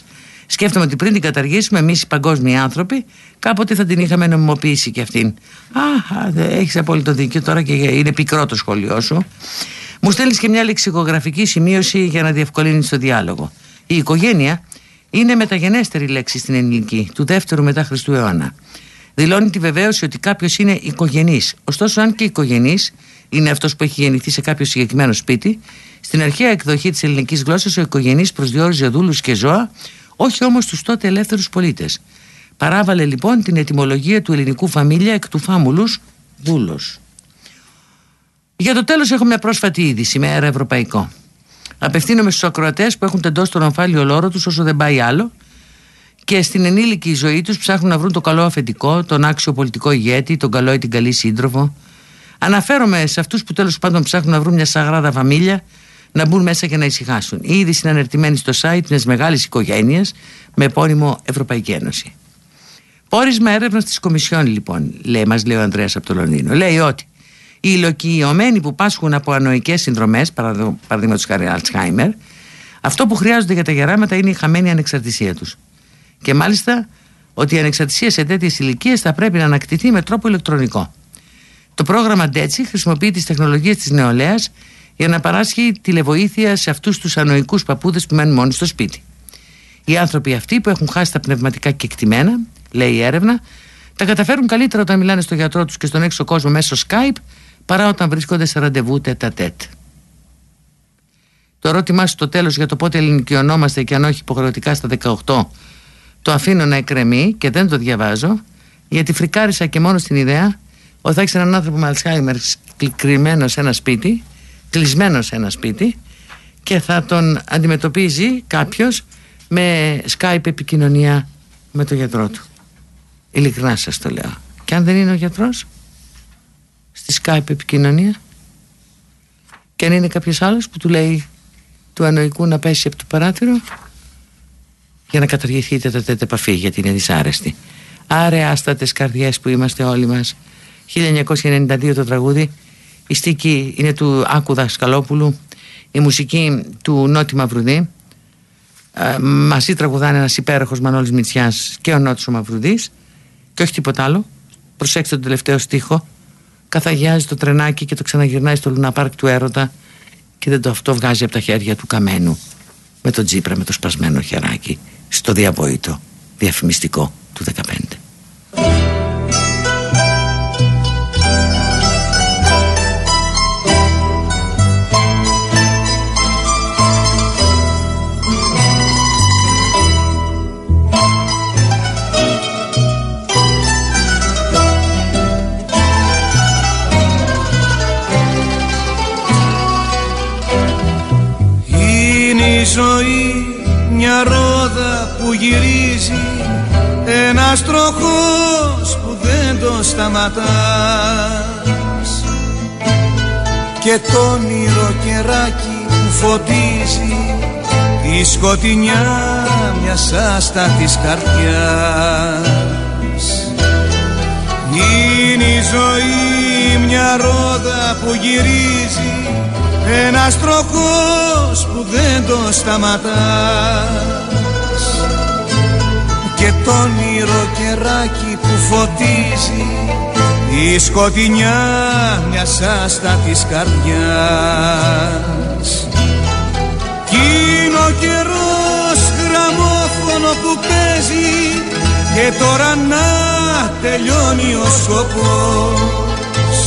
Σκέφτομαι ότι πριν την καταργήσουμε, εμείς οι παγκόσμιοι άνθρωποι, κάποτε θα την είχαμε νομιμοποιήσει και αυτήν. Α, έχεις απόλυτο δίκιο τώρα και είναι πικρό το σχόλιο σου. Μου στέλνεις και μια λεξικογραφική σημείωση για να διευκολύνεις το διάλογο. Η οικογένεια είναι μεταγενέστερη λέξη στην ελληνική, του δεύτερου μετά Χριστού αιώνα δηλώνει τη βεβαίωση ότι κάποιος είναι οικογενής. Ωστόσο, αν και οικογενής, είναι αυτός που έχει γεννηθεί σε κάποιο συγκεκριμένο σπίτι. Στην αρχαία εκδοχή της ελληνικής γλώσσας, ο οικογενής προσδιορίζει δούλου και ζώα, όχι όμως τους τότε ελεύθερους πολίτες. Παράβαλε λοιπόν την ετυμολογία του ελληνικού φαμίλια εκ του φάμουλους δούλος. Για το τέλος, έχω μια πρόσφατη είδηση με αέρα ευρωπαϊκό. Απευθύνομαι στους ακροατές που έχουν τεντώσει τον ομφάλιο λόρο τους όσο δεν πάει άλλο και στην ενήλικη ζωή τους ψάχνουν να βρουν το καλό αφεντικό, τον άξιο πολιτικό ηγέτη, τον καλό ή την καλή σύντροφο. Αναφέρομαι σε αυτούς που τέλος πάντων ψάχνουν να βρουν μια σαγράδα φαμίλια, να μπουν μέσα και να ησυχάσουν. Η είδηση είναι ανερτημένη στο site μιας μεγάλης οικογένειας με επώνυμο Ευρωπαϊκή Ένωση. Πόρισμα έρευνας της Κομισιόν, λοιπόν, λέει, μας λέει ο Ανδρέας από το Λονδίνο. Λέει ότι οι υλοκυιωμένοι που πάσχουν από ανοικέ συνδρομές, παραδείγματος χάρη Αλτσχάιμερ, αυτό που χρειάζονται για τα γεράματα είναι η χαμένη ανεξαρτησία τους. Και μάλιστα ότι η ανεξαρτησία σε τέτοιες ηλικίες θα πρέπει να ανακτηθεί με τρόπο ηλεκτρονικό. Το πρόγραμμα DETSI χρησιμοποιεί τις τεχνολογίες της νεολαίας για να παράσχει τηλεβοήθεια σε αυτούς τους ανοικού παππούδες που μένουν μόνοι στο σπίτι. Οι άνθρωποι αυτοί που έχουν χάσει τα πνευματικά κεκτημένα, λέει η έρευνα, τα καταφέρουν καλύτερα όταν μιλάνε στο γιατρό τους και στον έξω κόσμο μέσω Skype παρά όταν βρίσκονται σε ραντεβού τέτα τέτ. Το ερώτημά σου στο τέλος για το πότε ελληνικιωνόμαστε και αν όχι υποχρεωτικά στα 18 το αφήνω να εκκρεμεί και δεν το διαβάζω γιατί φρικάρισα και μόνο στην ιδέα ότι θα έχει έναν άνθρωπο με Αλσχάιμερ κλεισμένο σε ένα σπίτι κλεισμένος σε ένα σπίτι και θα τον αντιμετωπίζει κάποιος με Skype επικοινωνία με τον γιατρό του. Ειλικρινά σας το λέω. Και αν δεν είναι ο γιατρός στη Skype επικοινωνία και αν είναι κάποιος άλλος που του λέει του ανοικού να πέσει από το παράθυρο για να καταργηθείτε τα τέτοια επαφή γιατί είναι δυσάρεστη. Άρε άστατες καρδιές που είμαστε όλοι μας. 1992 το τραγούδι. Η στίκη είναι του Άκουδα Σκαλόπουλου. Η μουσική του Νότι Μαυρουδή. Ε, μαζί τραγουδάνε ένας υπέροχος Μανώλης Μητσιάς και ο Νότης ο Μαυρουδής. Και όχι τίποτα άλλο. Προσέξτε τον τελευταίο στίχο. Καθαγιάζει το τρενάκι και το ξαναγυρνάει στο Λουναπάρκ του έρωτα και δεν το αυτό βγάζει από τα χέρια του καμένου με τον Τζίπρα με το σπασμένο χεράκι στο διαβόητο διαφημιστικό του 15. Γυρίζει ένας τροχός που δεν το σταματάς. Και το όνειρο κεράκι που φωτίζει η σκοτεινιά μιας άστα της καρδιάς. Είναι η ζωή μια ρόδα που γυρίζει ένας τροχός που δεν το σταματάς. και το όνειρο κεράκι που φωτίζει η σκοτεινιά μιας άστα της καρδιάς. Κι είναι ο καιρός γραμμόφωνο που παίζει και τώρα να τελειώνει ο σκοπός.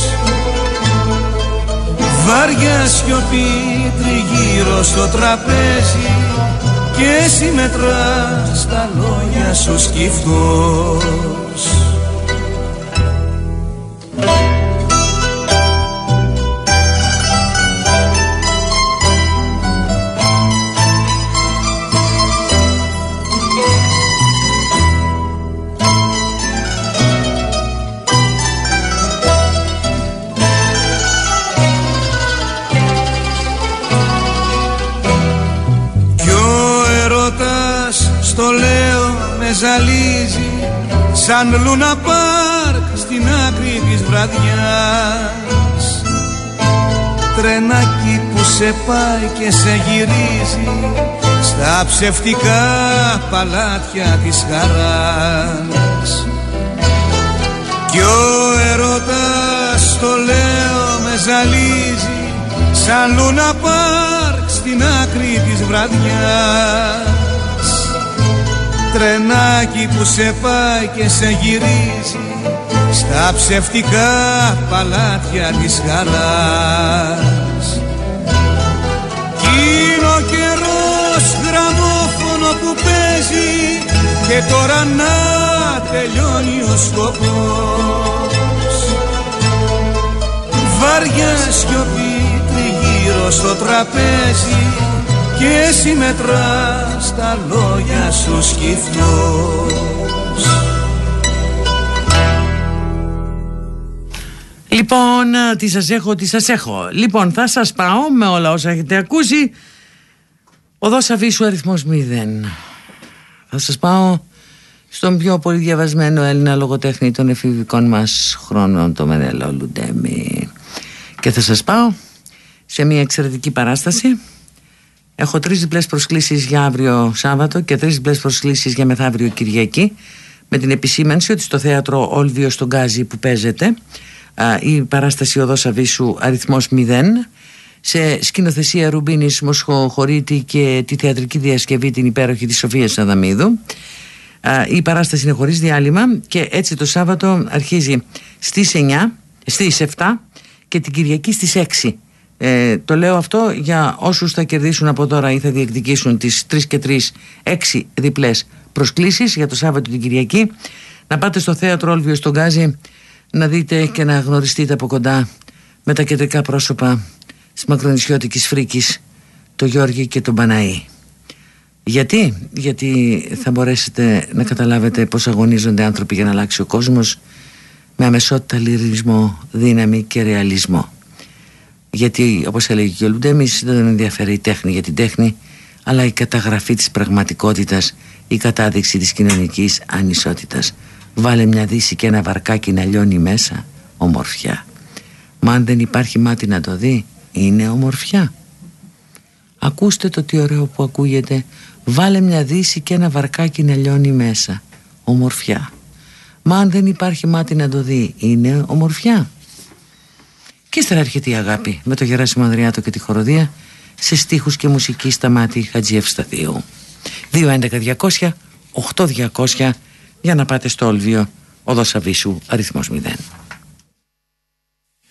Βάρια σιωπή τριγύρω στο τραπέζι και εσύ μετράς τα λόγια σου σκυφτός σαν λούνα πάρκ στην άκρη της βραδιάς. Τρενάκι που σε πάει και σε γυρίζει στα ψευτικά παλάτια της χαράς. Κι ο ερωτάς το λέω με ζαλίζει σαν λούνα πάρκ στην άκρη της βραδιάς Τρενάκι που σε πάει και σε γυρίζει στα ψευτικά παλάτια της χαράς Είναι ο καιρός γραμμόφωνο που παίζει και τώρα να τελειώνει ο σκοπός. Βάρια σιωπή τριγύρω στο τραπέζι και εσύ μετράς τα λόγια σου σκυφτός Λοιπόν, τι σας έχω, τι σας έχω. Λοιπόν, θα σας πάω με όλα όσα έχετε ακούσει. Οδός Αβίσου αριθμός 0. Θα σας πάω στον πιο πολύ διαβασμένο Έλληνα λογοτέχνη των εφηβικών μας χρόνων, το Μενέλο Λουντέμι. Και θα σας πάω σε μια εξαιρετική παράσταση. Έχω τρεις διπλές προσκλήσεις για αύριο Σάββατο και τρεις διπλές προσκλήσεις για μεθαύριο Κυριακή με την επισήμανση ότι στο θέατρο Όλβιο στον Γκάζι που παίζεται η παράσταση Οδός Αβίσου αριθμός 0 σε σκηνοθεσία Ρουμπίνης Μοσχοχωρίτη και τη θεατρική διασκευή την υπέροχη της Σοφίας Αδαμίδου. Η παράσταση είναι χωρίς διάλειμμα και έτσι το Σάββατο αρχίζει στις 9 στις 7 και την Κυριακή στις 6 ε, το λέω αυτό για όσους θα κερδίσουν από τώρα ή θα διεκδικήσουν τις 3 και 3 6 διπλές προσκλήσεις για το Σάββατο την Κυριακή. Να πάτε στο θέατρο Όλβιο στον Γκάζι να δείτε και να γνωριστείτε από κοντά με τα κεντρικά πρόσωπα της μακρονησιώτικης φρίκης το Γιώργη και τον Παναή. Γιατί, γιατί θα μπορέσετε να καταλάβετε πως αγωνίζονται άνθρωποι για να αλλάξει ο κόσμος με αμεσότητα λυρισμό, δύναμη και ρεαλισμό γιατί όπως έλεγε και ο Λουντέμις δεν ενδιαφέρει η τέχνη για την τέχνη αλλά η καταγραφή της πραγματικότητας η κατάδειξη της κοινωνικής ανισότητας. Βάλε μια δύση και ένα βαρκάκι να λιώνει μέσα Ομορφιά. Μα αν δεν υπάρχει μάτι να το δει Είναι ομορφιά. Ακούστε το τι ωραίο που ακούγεται. Βάλε μια δύση και ένα βαρκάκι να λιώνει μέσα Ομορφιά. Μα αν δεν υπάρχει μάτι να το δει Είναι ομορφιά Και ύστερα έρχεται η αγάπη Με το Γεράσιμο Ανδριάτο και τη χοροδία Σε στίχους και μουσική στα μάτι Χατζιεύ Σταθίου 2.11.200 8.200 για να πάτε στο Όλβιο οδός Αβίσου αριθμός 0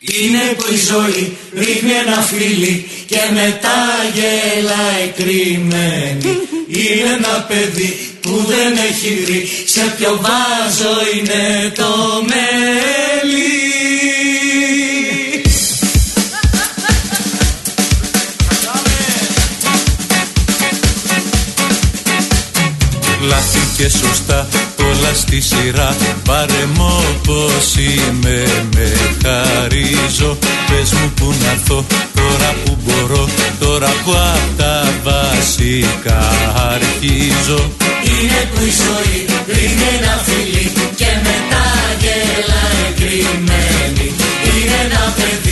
είναι που η ζωή ρίχνει ένα φίλι και μετά γελάει κρυμμένη. Είναι ένα παιδί που δεν έχει βρει σε ποιο βάζο είναι το μέλι Λάθη και σωστά όλα στη σειρά. Πάρε μου όπως είμαι με χαρίζω. Πες μου που να έρθω τώρα που μπορώ. Τώρα που απ' τα βασικά αρχίζω. Είναι που η ζωή ρίχνει ένα φιλί Και μετά γελάει κρυμμένη. Είναι ένα παιδί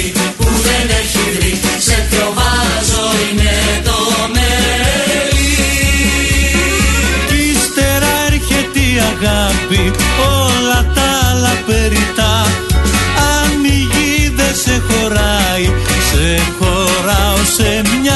χωράω σε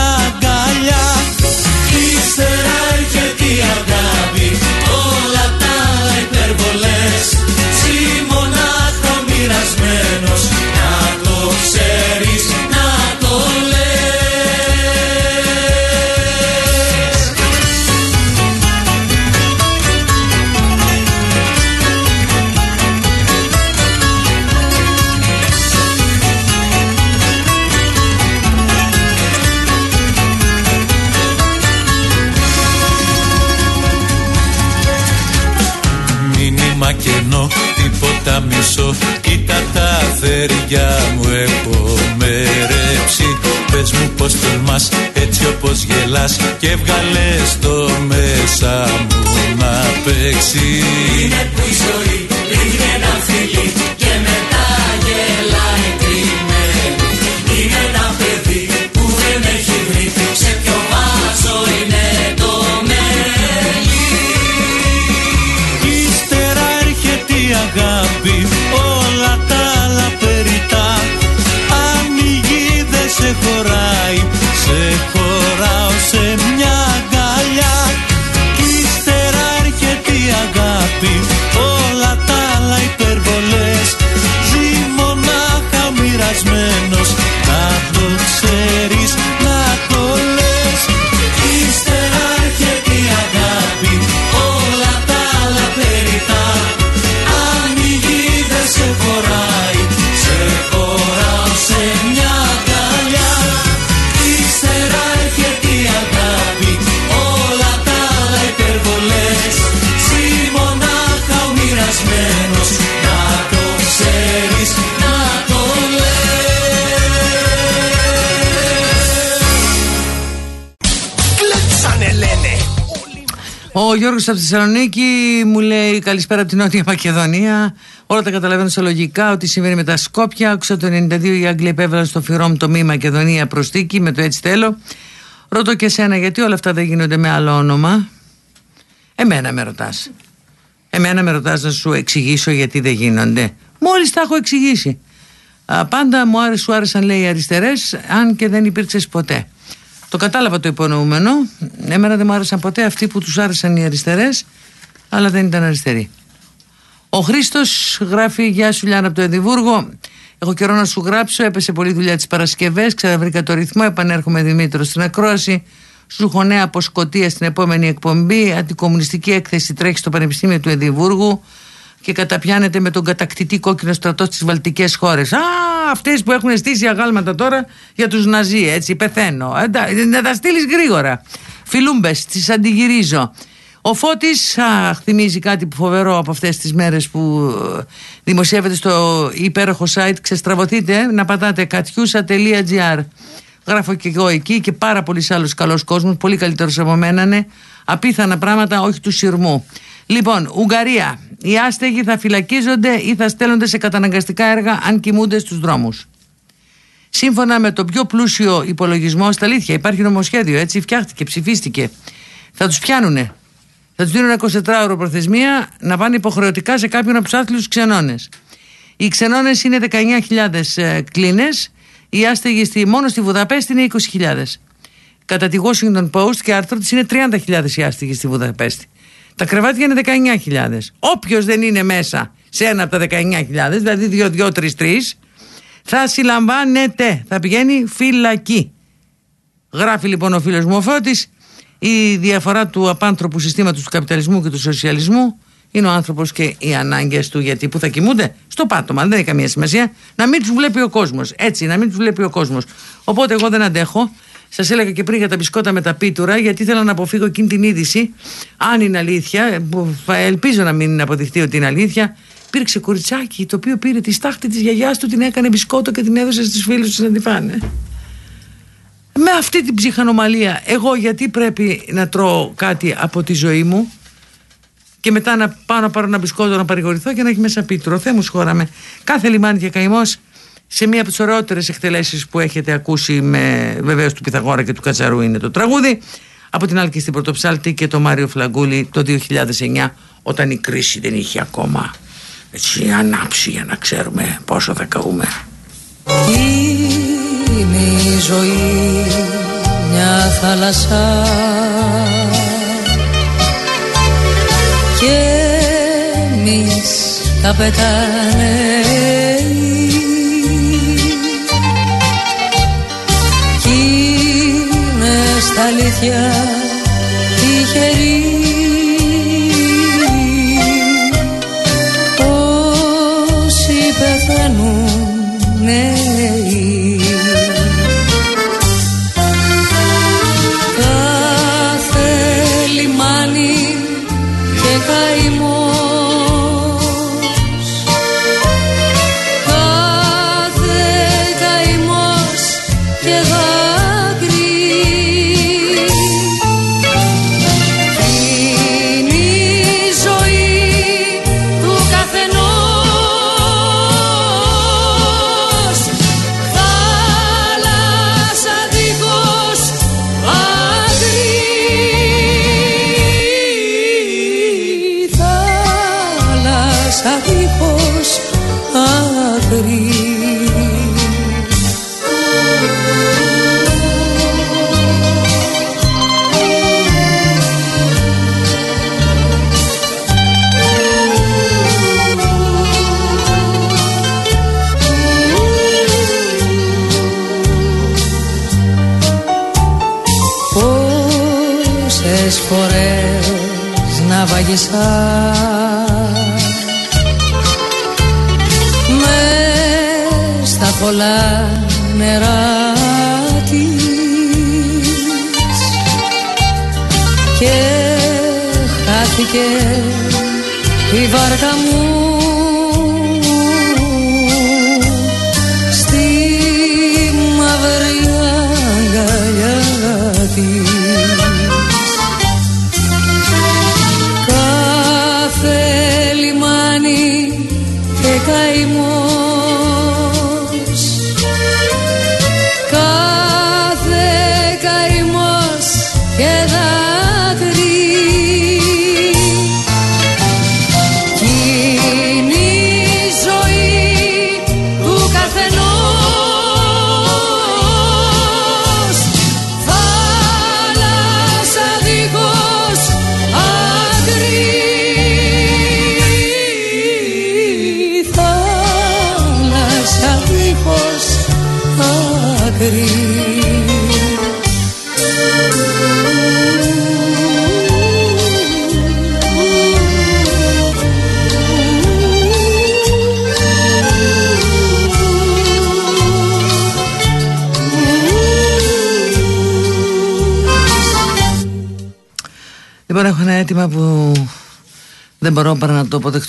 τα μισώ Κοίτα τα θέρια μου έχω μερέψει. Πες μου πως τολμάς έτσι όπως γελάς. Και βγάλε το μέσα μου να παίξει. Είναι που η ζωή ρίχνει ένα φίλι Ο Γιώργος από τη Θεσσαλονίκη μου λέει καλησπέρα από την Νότια Μακεδονία. Όλα τα καταλαβαίνω σε λογικά ότι συμβαίνει με τα Σκόπια. Άκουσα το 92 οι Άγγλοι επέβαλαν στο Φιρόμ το μη Μακεδονία προστίκη με το έτσι θέλω. Ρωτώ και σένα γιατί όλα αυτά δεν γίνονται με άλλο όνομα; Εμένα με ρωτάς. Εμένα με ρωτάς να σου εξηγήσω γιατί δεν γίνονται. Μόλις τα έχω εξηγήσει. πάντα μου άρεσαν, σου άρεσαν λέει οι αριστερές αν και δεν υπήρξες ποτέ. Το κατάλαβα το υπονοούμενο. Εμένα δεν μου άρεσαν ποτέ αυτοί που τους άρεσαν οι αριστερές, αλλά δεν ήταν αριστεροί. Ο Χρήστος γράφει: Γεια σου, Λιάννα από το Εδιμβούργο. Έχω καιρό να σου γράψω. Έπεσε πολύ δουλειά τις Παρασκευές. Ξαναβρήκα το ρυθμό. Επανέρχομαι Δημήτρος στην ακρόαση. Σου έχω νέα από Σκοτία στην επόμενη εκπομπή. Αντικομουνιστική έκθεση τρέχει στο Πανεπιστήμιο του Εδιμβούργου και καταπιάνεται με τον κατακτητή κόκκινο στρατός στι βαλτικές χώρες. Α, αυτές που έχουν στήσει αγάλματα τώρα για τους Ναζί, έτσι, πεθαίνω. Να τα στείλεις γρήγορα. Φιλούμπες, τις αντιγυρίζω. Ο Φώτης α, θυμίζει κάτι που φοβερό από αυτές τις μέρες που ε, δημοσιεύεται στο υπέροχο site ξεστραβωθείτε να πατάτε κατιούσα.gr Γράφω και εγώ εκεί και πάρα πολλοί άλλους καλός κόσμος πολύ καλύτερος από μένα ναι. απίθανα πράγματα όχι του σειρμού Λοιπόν, Ουγγαρία. Οι άστεγοι θα φυλακίζονται ή θα στέλνονται σε καταναγκαστικά έργα αν κοιμούνται στους δρόμους. Σύμφωνα με το πιο πλούσιο υπολογισμό, στα αλήθεια υπάρχει νομοσχέδιο, έτσι φτιάχτηκε, ψηφίστηκε. Θα τους πιάνουνε. Θα τους δίνουν 24 ώρο προθεσμία να πάνε υποχρεωτικά σε κάποιον από τους άθλιους ξενώνες. Οι ξενώνες είναι 19.000 ε, κλίνες, οι άστεγοι στη, μόνο στη Βουδαπέστη είναι 20.000. Κατά τη Washington Post και άρθρο της είναι 30.000 οι άστεγοι στη Βουδαπέστη. Τα κρεβάτια είναι 19.000. Όποιος δεν είναι μέσα σε ένα από τα 19.000, δηλαδή 2, 2, 3, 3, θα συλλαμβάνεται, θα πηγαίνει φυλακή. Γράφει λοιπόν ο φίλος μου ο Φώτης, η διαφορά του απάνθρωπου συστήματος του καπιταλισμού και του σοσιαλισμού είναι ο άνθρωπος και οι ανάγκες του. Γιατί που θα κοιμούνται στο πάτωμα, δεν έχει καμία σημασία. Να μην τους βλέπει ο κόσμος. Έτσι, να μην τους βλέπει ο κόσμος. Οπότε εγώ δεν αντέχω. Σας έλεγα και πριν για τα μπισκότα με τα πίτουρα, γιατί ήθελα να αποφύγω εκείνη την είδηση. Αν είναι αλήθεια, που ελπίζω να μην αποδειχτεί ότι είναι αλήθεια, υπήρξε κοριτσάκι το οποίο πήρε τη στάχτη της γιαγιάς του, την έκανε μπισκότο και την έδωσε στους φίλους του να τη φάνε. Με αυτή την ψυχανομαλία, εγώ γιατί πρέπει να τρώω κάτι από τη ζωή μου και μετά να πάω να πάρω ένα μπισκότο να παρηγορηθώ και να έχει μέσα πίτρο. Θεέ μου σχόραμε. Κάθε λιμάνι και καημός σε μία από τις ωραιότερες εκτελέσεις που έχετε ακούσει με βεβαίως του Πιθαγόρα και του Κατσαρού είναι το τραγούδι. Από την άλλη και στην Πρωτοψάλτη και το Μάριο Φλαγκούλη το 2009 όταν η κρίση δεν είχε ακόμα έτσι ανάψει για να ξέρουμε πόσο θα καούμε. Είναι η ζωή μια θάλασσα και εμείς τα πετάνε αλήθεια. Τυχερή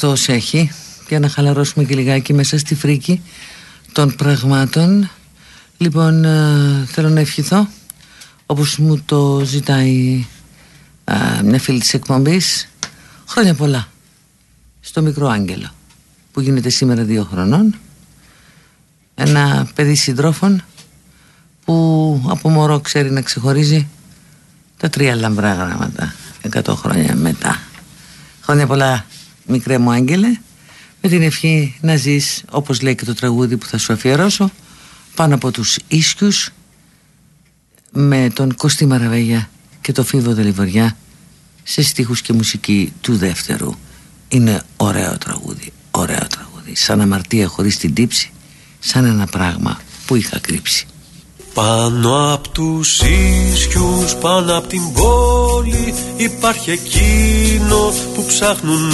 να το αποδεχτώ ως έχει για να χαλαρώσουμε και λιγάκι μέσα στη φρίκη των πραγμάτων. Λοιπόν, ε, θέλω να ευχηθώ όπως μου το ζητάει ε, μια φίλη της εκπομπής χρόνια πολλά στο μικρό άγγελο που γίνεται σήμερα δύο χρονών. Ένα παιδί συντρόφων που από μωρό ξέρει να ξεχωρίζει τα τρία λαμπρά γράμματα 100 χρόνια μετά. Χρόνια πολλά μικρέ μου άγγελε με την ευχή να ζεις όπως λέει και το τραγούδι που θα σου αφιερώσω πάνω από τους ίσκιους με τον Κωστή Μαραβέγια και το Φίβο Δελιβοριά σε στίχους και μουσική του δεύτερου. Είναι ωραίο τραγούδι ωραίο τραγούδι. Σαν αμαρτία χωρίς την τύψη σαν ένα πράγμα που είχα κρύψει Πάνω απ' τους ίσιους, πάνω απ' την πόλη Υπάρχει εκείνο που ψάχνουν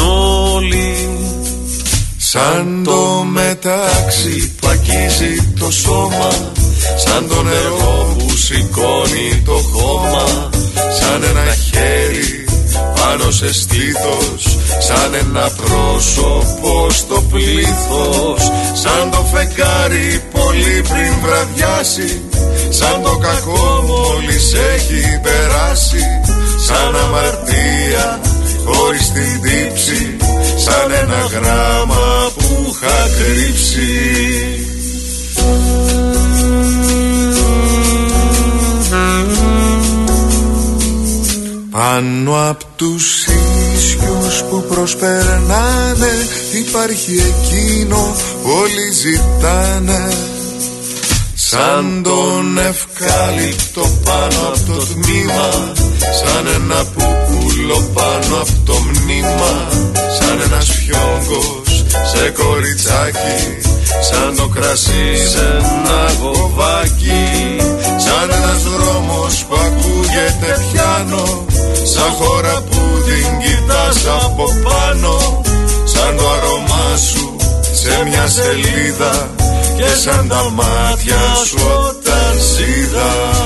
όλοι. Σαν το μετάξι που αγγίζει το σώμα Σαν το νερό που σηκώνει το χώμα Σαν ένα χέρι πάνω σε στήθος Σαν ένα πρόσωπο στο πλήθος Σαν το φεγγάρι πολύ πριν βραδιάσει Σαν το κακό μόλις έχει περάσει Σαν αμαρτία χωρίς την τύψη Σαν ένα γράμμα που είχα κρύψει Πάνω απ' τους ίσιους που προσπερνάνε Υπάρχει εκείνο όλοι ζητάνε. Σαν τον ευκάλυπτο πάνω από το τμήμα Σαν ένα πούπουλο πάνω από το μνήμα. Σαν ένας φιόγκος σε κοριτσάκι Σαν το κρασί σε ένα γοβάκι. Σαν ένας δρόμος που ακούγεται πιάνο Σαν χώρα που την κοιτάς από πάνω Σαν το αρώμα σου σε μια σελίδα Και σαν τα μάτια σου όταν σίδα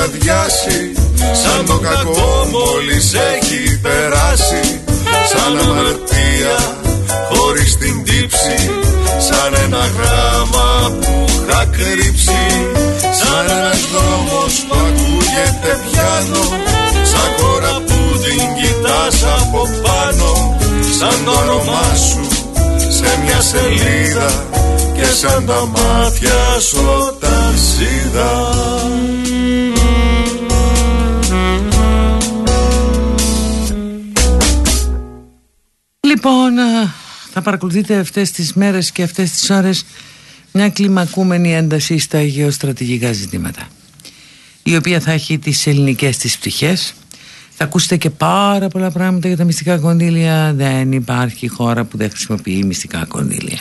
βραδιάσει Σαν το κακό μόλις έχει περάσει. Σαν αμαρτία χωρίς την τύψη Σαν ένα γράμμα που είχα κρύψει. Σαν ένας δρόμος που ακούγεται πιάνο Σαν χώρα που την κοιτάς από πάνω. Σαν το όνομά σου σε μια σελίδα και σαν τα μάτια σου όταν Λοιπόν, α, θα παρακολουθείτε αυτές τις μέρες και αυτές τις ώρες μια κλιμακούμενη ένταση στα γεωστρατηγικά ζητήματα η οποία θα έχει τις ελληνικές της πτυχές. Θα ακούσετε και πάρα πολλά πράγματα για τα μυστικά κονδύλια. Δεν υπάρχει χώρα που δεν χρησιμοποιεί μυστικά κονδύλια.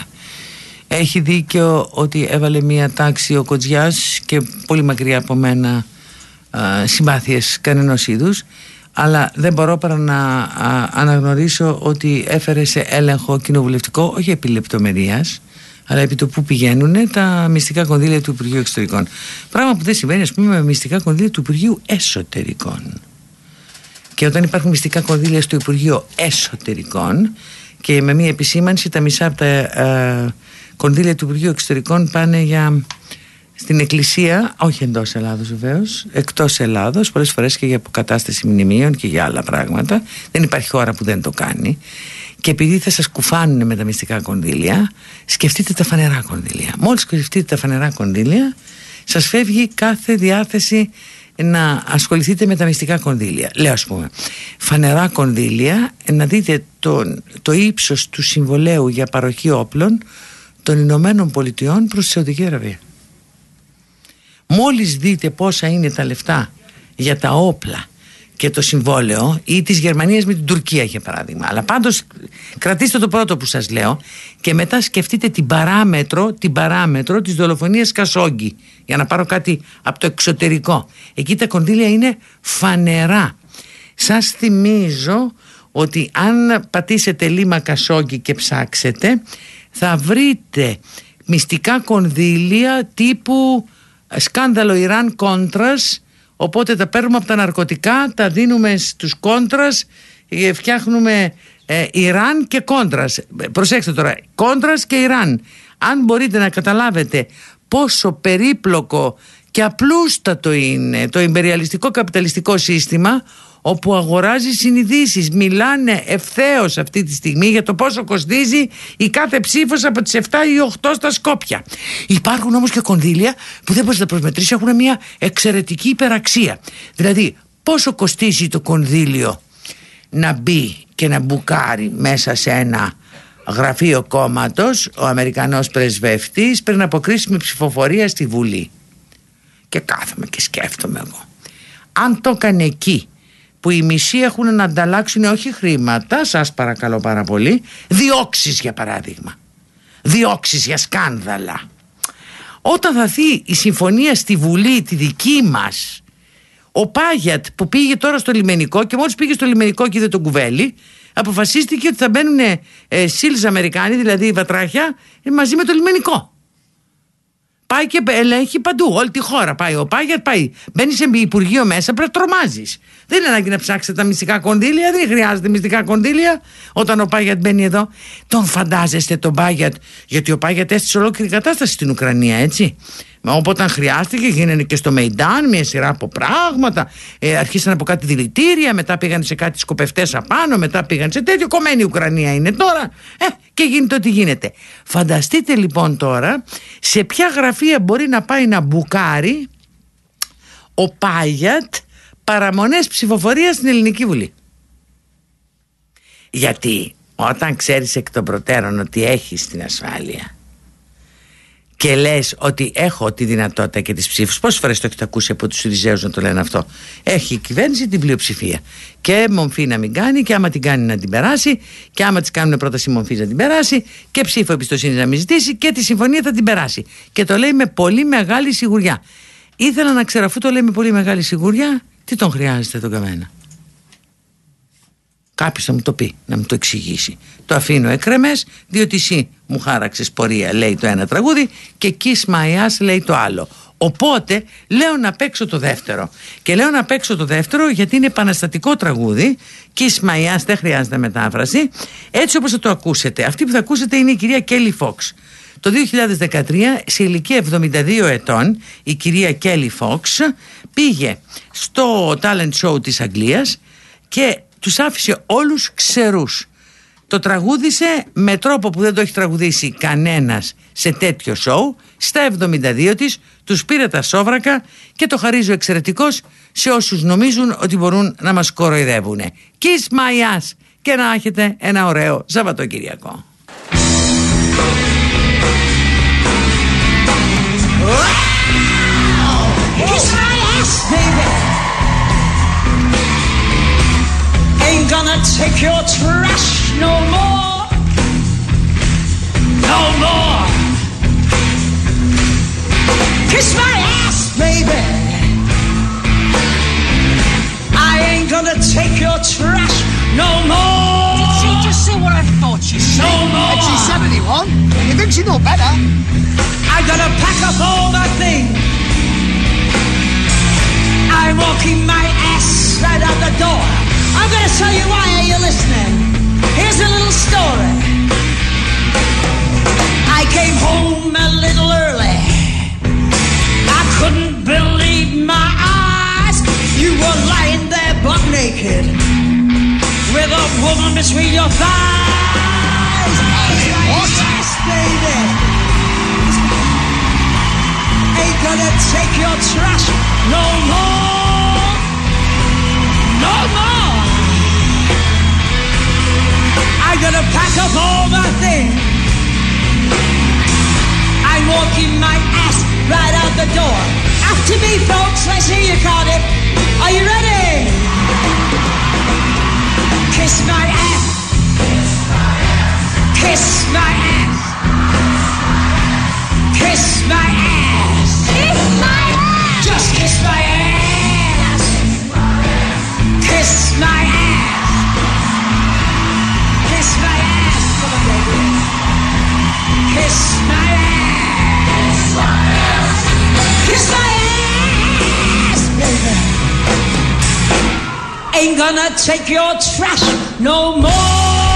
Έχει δίκιο ότι έβαλε μια τάξη ο Κοτζιάς και πολύ μακριά από μένα α, συμπάθειες κανενός είδους αλλά δεν μπορώ παρά να αναγνωρίσω ότι έφερε σε έλεγχο κοινοβουλευτικό όχι επί λεπτομερίας αλλά επί το που πηγαίνουν τα μυστικά κονδύλια του Υπουργείου Εξωτερικών. Πράγμα που δεν συμβαίνει, ας πούμε, με μυστικά κονδύλια του Υπουργείου Εσωτερικών. Και όταν υπάρχουν μυστικά κονδύλια στο Υπουργείο Εσωτερικών και με μια επισήμανση, τα μισά από τα ε, κονδύλια του Υπουργείου Εξωτερικών πάνε για στην Εκκλησία, όχι εντός Ελλάδος βεβαίως, εκτός Ελλάδος, πολλές φορές και για αποκατάσταση μνημείων και για άλλα πράγματα. Δεν υπάρχει χώρα που δεν το κάνει. Και επειδή θα σας κουφάνουν με τα μυστικά κονδύλια, σκεφτείτε τα φανερά κονδύλια. Μόλις σκεφτείτε τα φανερά κονδύλια, σας φεύγει κάθε διάθεση να ασχοληθείτε με τα μυστικά κονδύλια. Λέω ας πούμε, φανερά κονδύλια, να δείτε το, το ύψος του συμβολέου για παροχή όπλων των Ηνωμένων Πολιτειών προς τη Σαουδική Αραβία. Μόλις δείτε πόσα είναι τα λεφτά για τα όπλα και το συμβόλαιο ή της Γερμανίας με την Τουρκία για παράδειγμα. Αλλά πάντως κρατήστε το πρώτο που σας λέω και μετά σκεφτείτε την παράμετρο την παράμετρο της δολοφονίας Κασόγκη για να πάρω κάτι από το εξωτερικό. Εκεί τα κονδύλια είναι φανερά. Σας θυμίζω ότι αν πατήσετε λήμμα Κασόγκη και ψάξετε θα βρείτε μυστικά κονδύλια τύπου σκάνδαλο Ιράν Κόντρας οπότε τα παίρνουμε από τα ναρκωτικά τα δίνουμε στους Κόντρας ε, φτιάχνουμε ε, Ιράν και Κόντρας. Προσέξτε τώρα Κόντρας και Ιράν. Αν μπορείτε να καταλάβετε πόσο περίπλοκο και απλούστατο είναι το ιμπεριαλιστικό καπιταλιστικό σύστημα όπου αγοράζει συνειδήσεις μιλάνε ευθέως αυτή τη στιγμή για το πόσο κοστίζει η κάθε ψήφος από τις 7 ή 8 στα Σκόπια. Υπάρχουν όμως και κονδύλια που δεν μπορείς να προσμετρήσεις έχουν μια εξαιρετική υπεραξία. Δηλαδή πόσο κοστίζει το κονδύλιο να μπει και να μπουκάρει μέσα σε ένα γραφείο κόμματος ο Αμερικανός πρεσβευτής πριν από κρίσιμη ψηφοφορία στη Βουλή. Και κάθομαι και σκέφτομαι εγώ. Αν το έκανε εκεί που οι μισοί έχουν να ανταλλάξουν όχι χρήματα, σας παρακαλώ πάρα πολύ, διώξεις για παράδειγμα. Διώξεις για σκάνδαλα. Όταν θα δει η συμφωνία στη Βουλή τη δική μας, ο Πάγιατ που πήγε τώρα στο λιμενικό και μόλις πήγε στο λιμενικό και είδε τον κουβέλι, αποφασίστηκε ότι θα μπαίνουν ε, σύλλες Αμερικάνοι, δηλαδή βατράχια, μαζί με το λιμενικό. Πάει και ελέγχει παντού, όλη τη χώρα πάει. Ο Πάγιατ πάει. Μπαίνεις σε υπουργείο μέσα, πρέπει να τρομάζεις. Δεν είναι ανάγκη να ψάξετε τα μυστικά κονδύλια, δεν χρειάζεται μυστικά κονδύλια όταν ο Πάγιατ μπαίνει εδώ. Τον φαντάζεστε τον Πάγιατ, γιατί ο Πάγιατ έστησε ολόκληρη κατάσταση στην Ουκρανία, έτσι. Μα όποτε χρειάστηκε γίνανε και στο Μεϊντάν μια σειρά από πράγματα. Ε, αρχίσαν από κάτι δηλητήρια, μετά πήγαν σε κάτι σκοπευτές απάνω, μετά πήγαν σε τέτοιο. Κομμένη η Ουκρανία είναι τώρα. Ε, και γίνεται ό,τι γίνεται. Φανταστείτε λοιπόν τώρα σε ποια γραφεία μπορεί να πάει να μπουκάρει ο Πάγιατ παραμονές ψηφοφορίας στην Ελληνική Βουλή. Γιατί όταν ξέρεις εκ των προτέρων ότι έχεις την ασφάλεια και λες ότι έχω τη δυνατότητα και τις ψήφους. Πόσες φορές το έχετε ακούσει από τους Σιριζέου να το λένε αυτό; Έχει η κυβέρνηση την πλειοψηφία. Και μομφή να μην κάνει, και άμα την κάνει να την περάσει, και άμα της κάνουν πρόταση μομφής να την περάσει, και ψήφο εμπιστοσύνη να μην ζητήσει, και τη συμφωνία θα την περάσει. Και το λέει με πολύ μεγάλη σιγουριά. Ήθελα να ξέρω, αφού το λέει με πολύ μεγάλη σιγουριά, τι τον χρειάζεται τον καμένα. Κάποιος να μου το πει, να μου το εξηγήσει. Το αφήνω εκρεμές, διότι εσύ μου χάραξες πορεία, λέει το ένα τραγούδι, και Kiss My Ass λέει το άλλο. Οπότε λέω να παίξω το δεύτερο. Και λέω να παίξω το δεύτερο γιατί είναι επαναστατικό τραγούδι. Kiss My Ass δεν χρειάζεται μετάφραση. Έτσι όπως θα το ακούσετε. Αυτή που θα ακούσετε είναι η κυρία Kelly Fox. Το 2013, σε ηλικία 72 ετών, η κυρία Kelly Fox πήγε στο talent show της Αγγλίας και τους άφησε όλους ξερούς. Το τραγούδισε με τρόπο που δεν το έχει τραγουδήσει κανένας σε τέτοιο σοου, στα 72 της, τους πήρε τα σόβρακα και το χαρίζω εξαιρετικός σε όσους νομίζουν ότι μπορούν να μας κοροϊδεύουν. Kiss my ass και να έχετε ένα ωραίο Σαββατοκυριακό. Kiss my ass, baby. ain't gonna take your trash no more. No more. Kiss my ass, baby. I ain't gonna take your trash no more. Thought she said? No more. And she's 71. You think she know better? I gotta pack up all my things. I'm walking my ass right out the door. I'm gonna tell you why. Are you listening? Here's a little story. I came home a little early. I couldn't believe my eyes. You were lying there butt naked with a woman between your thighs. What? Yes, baby. Ain't gonna take your trash no more. No more. I gotta pack up all my things. I'm walking my ass right out the door. After me, folks. Let's hear you, Cardiff. Are you ready? Kiss my ass. Kiss my ass. Kiss my ass. Kiss my ass. Just kiss my ass. Kiss my ass. Kiss my ass. Come on, baby. Kiss my ass. Ain't gonna take your trash no more.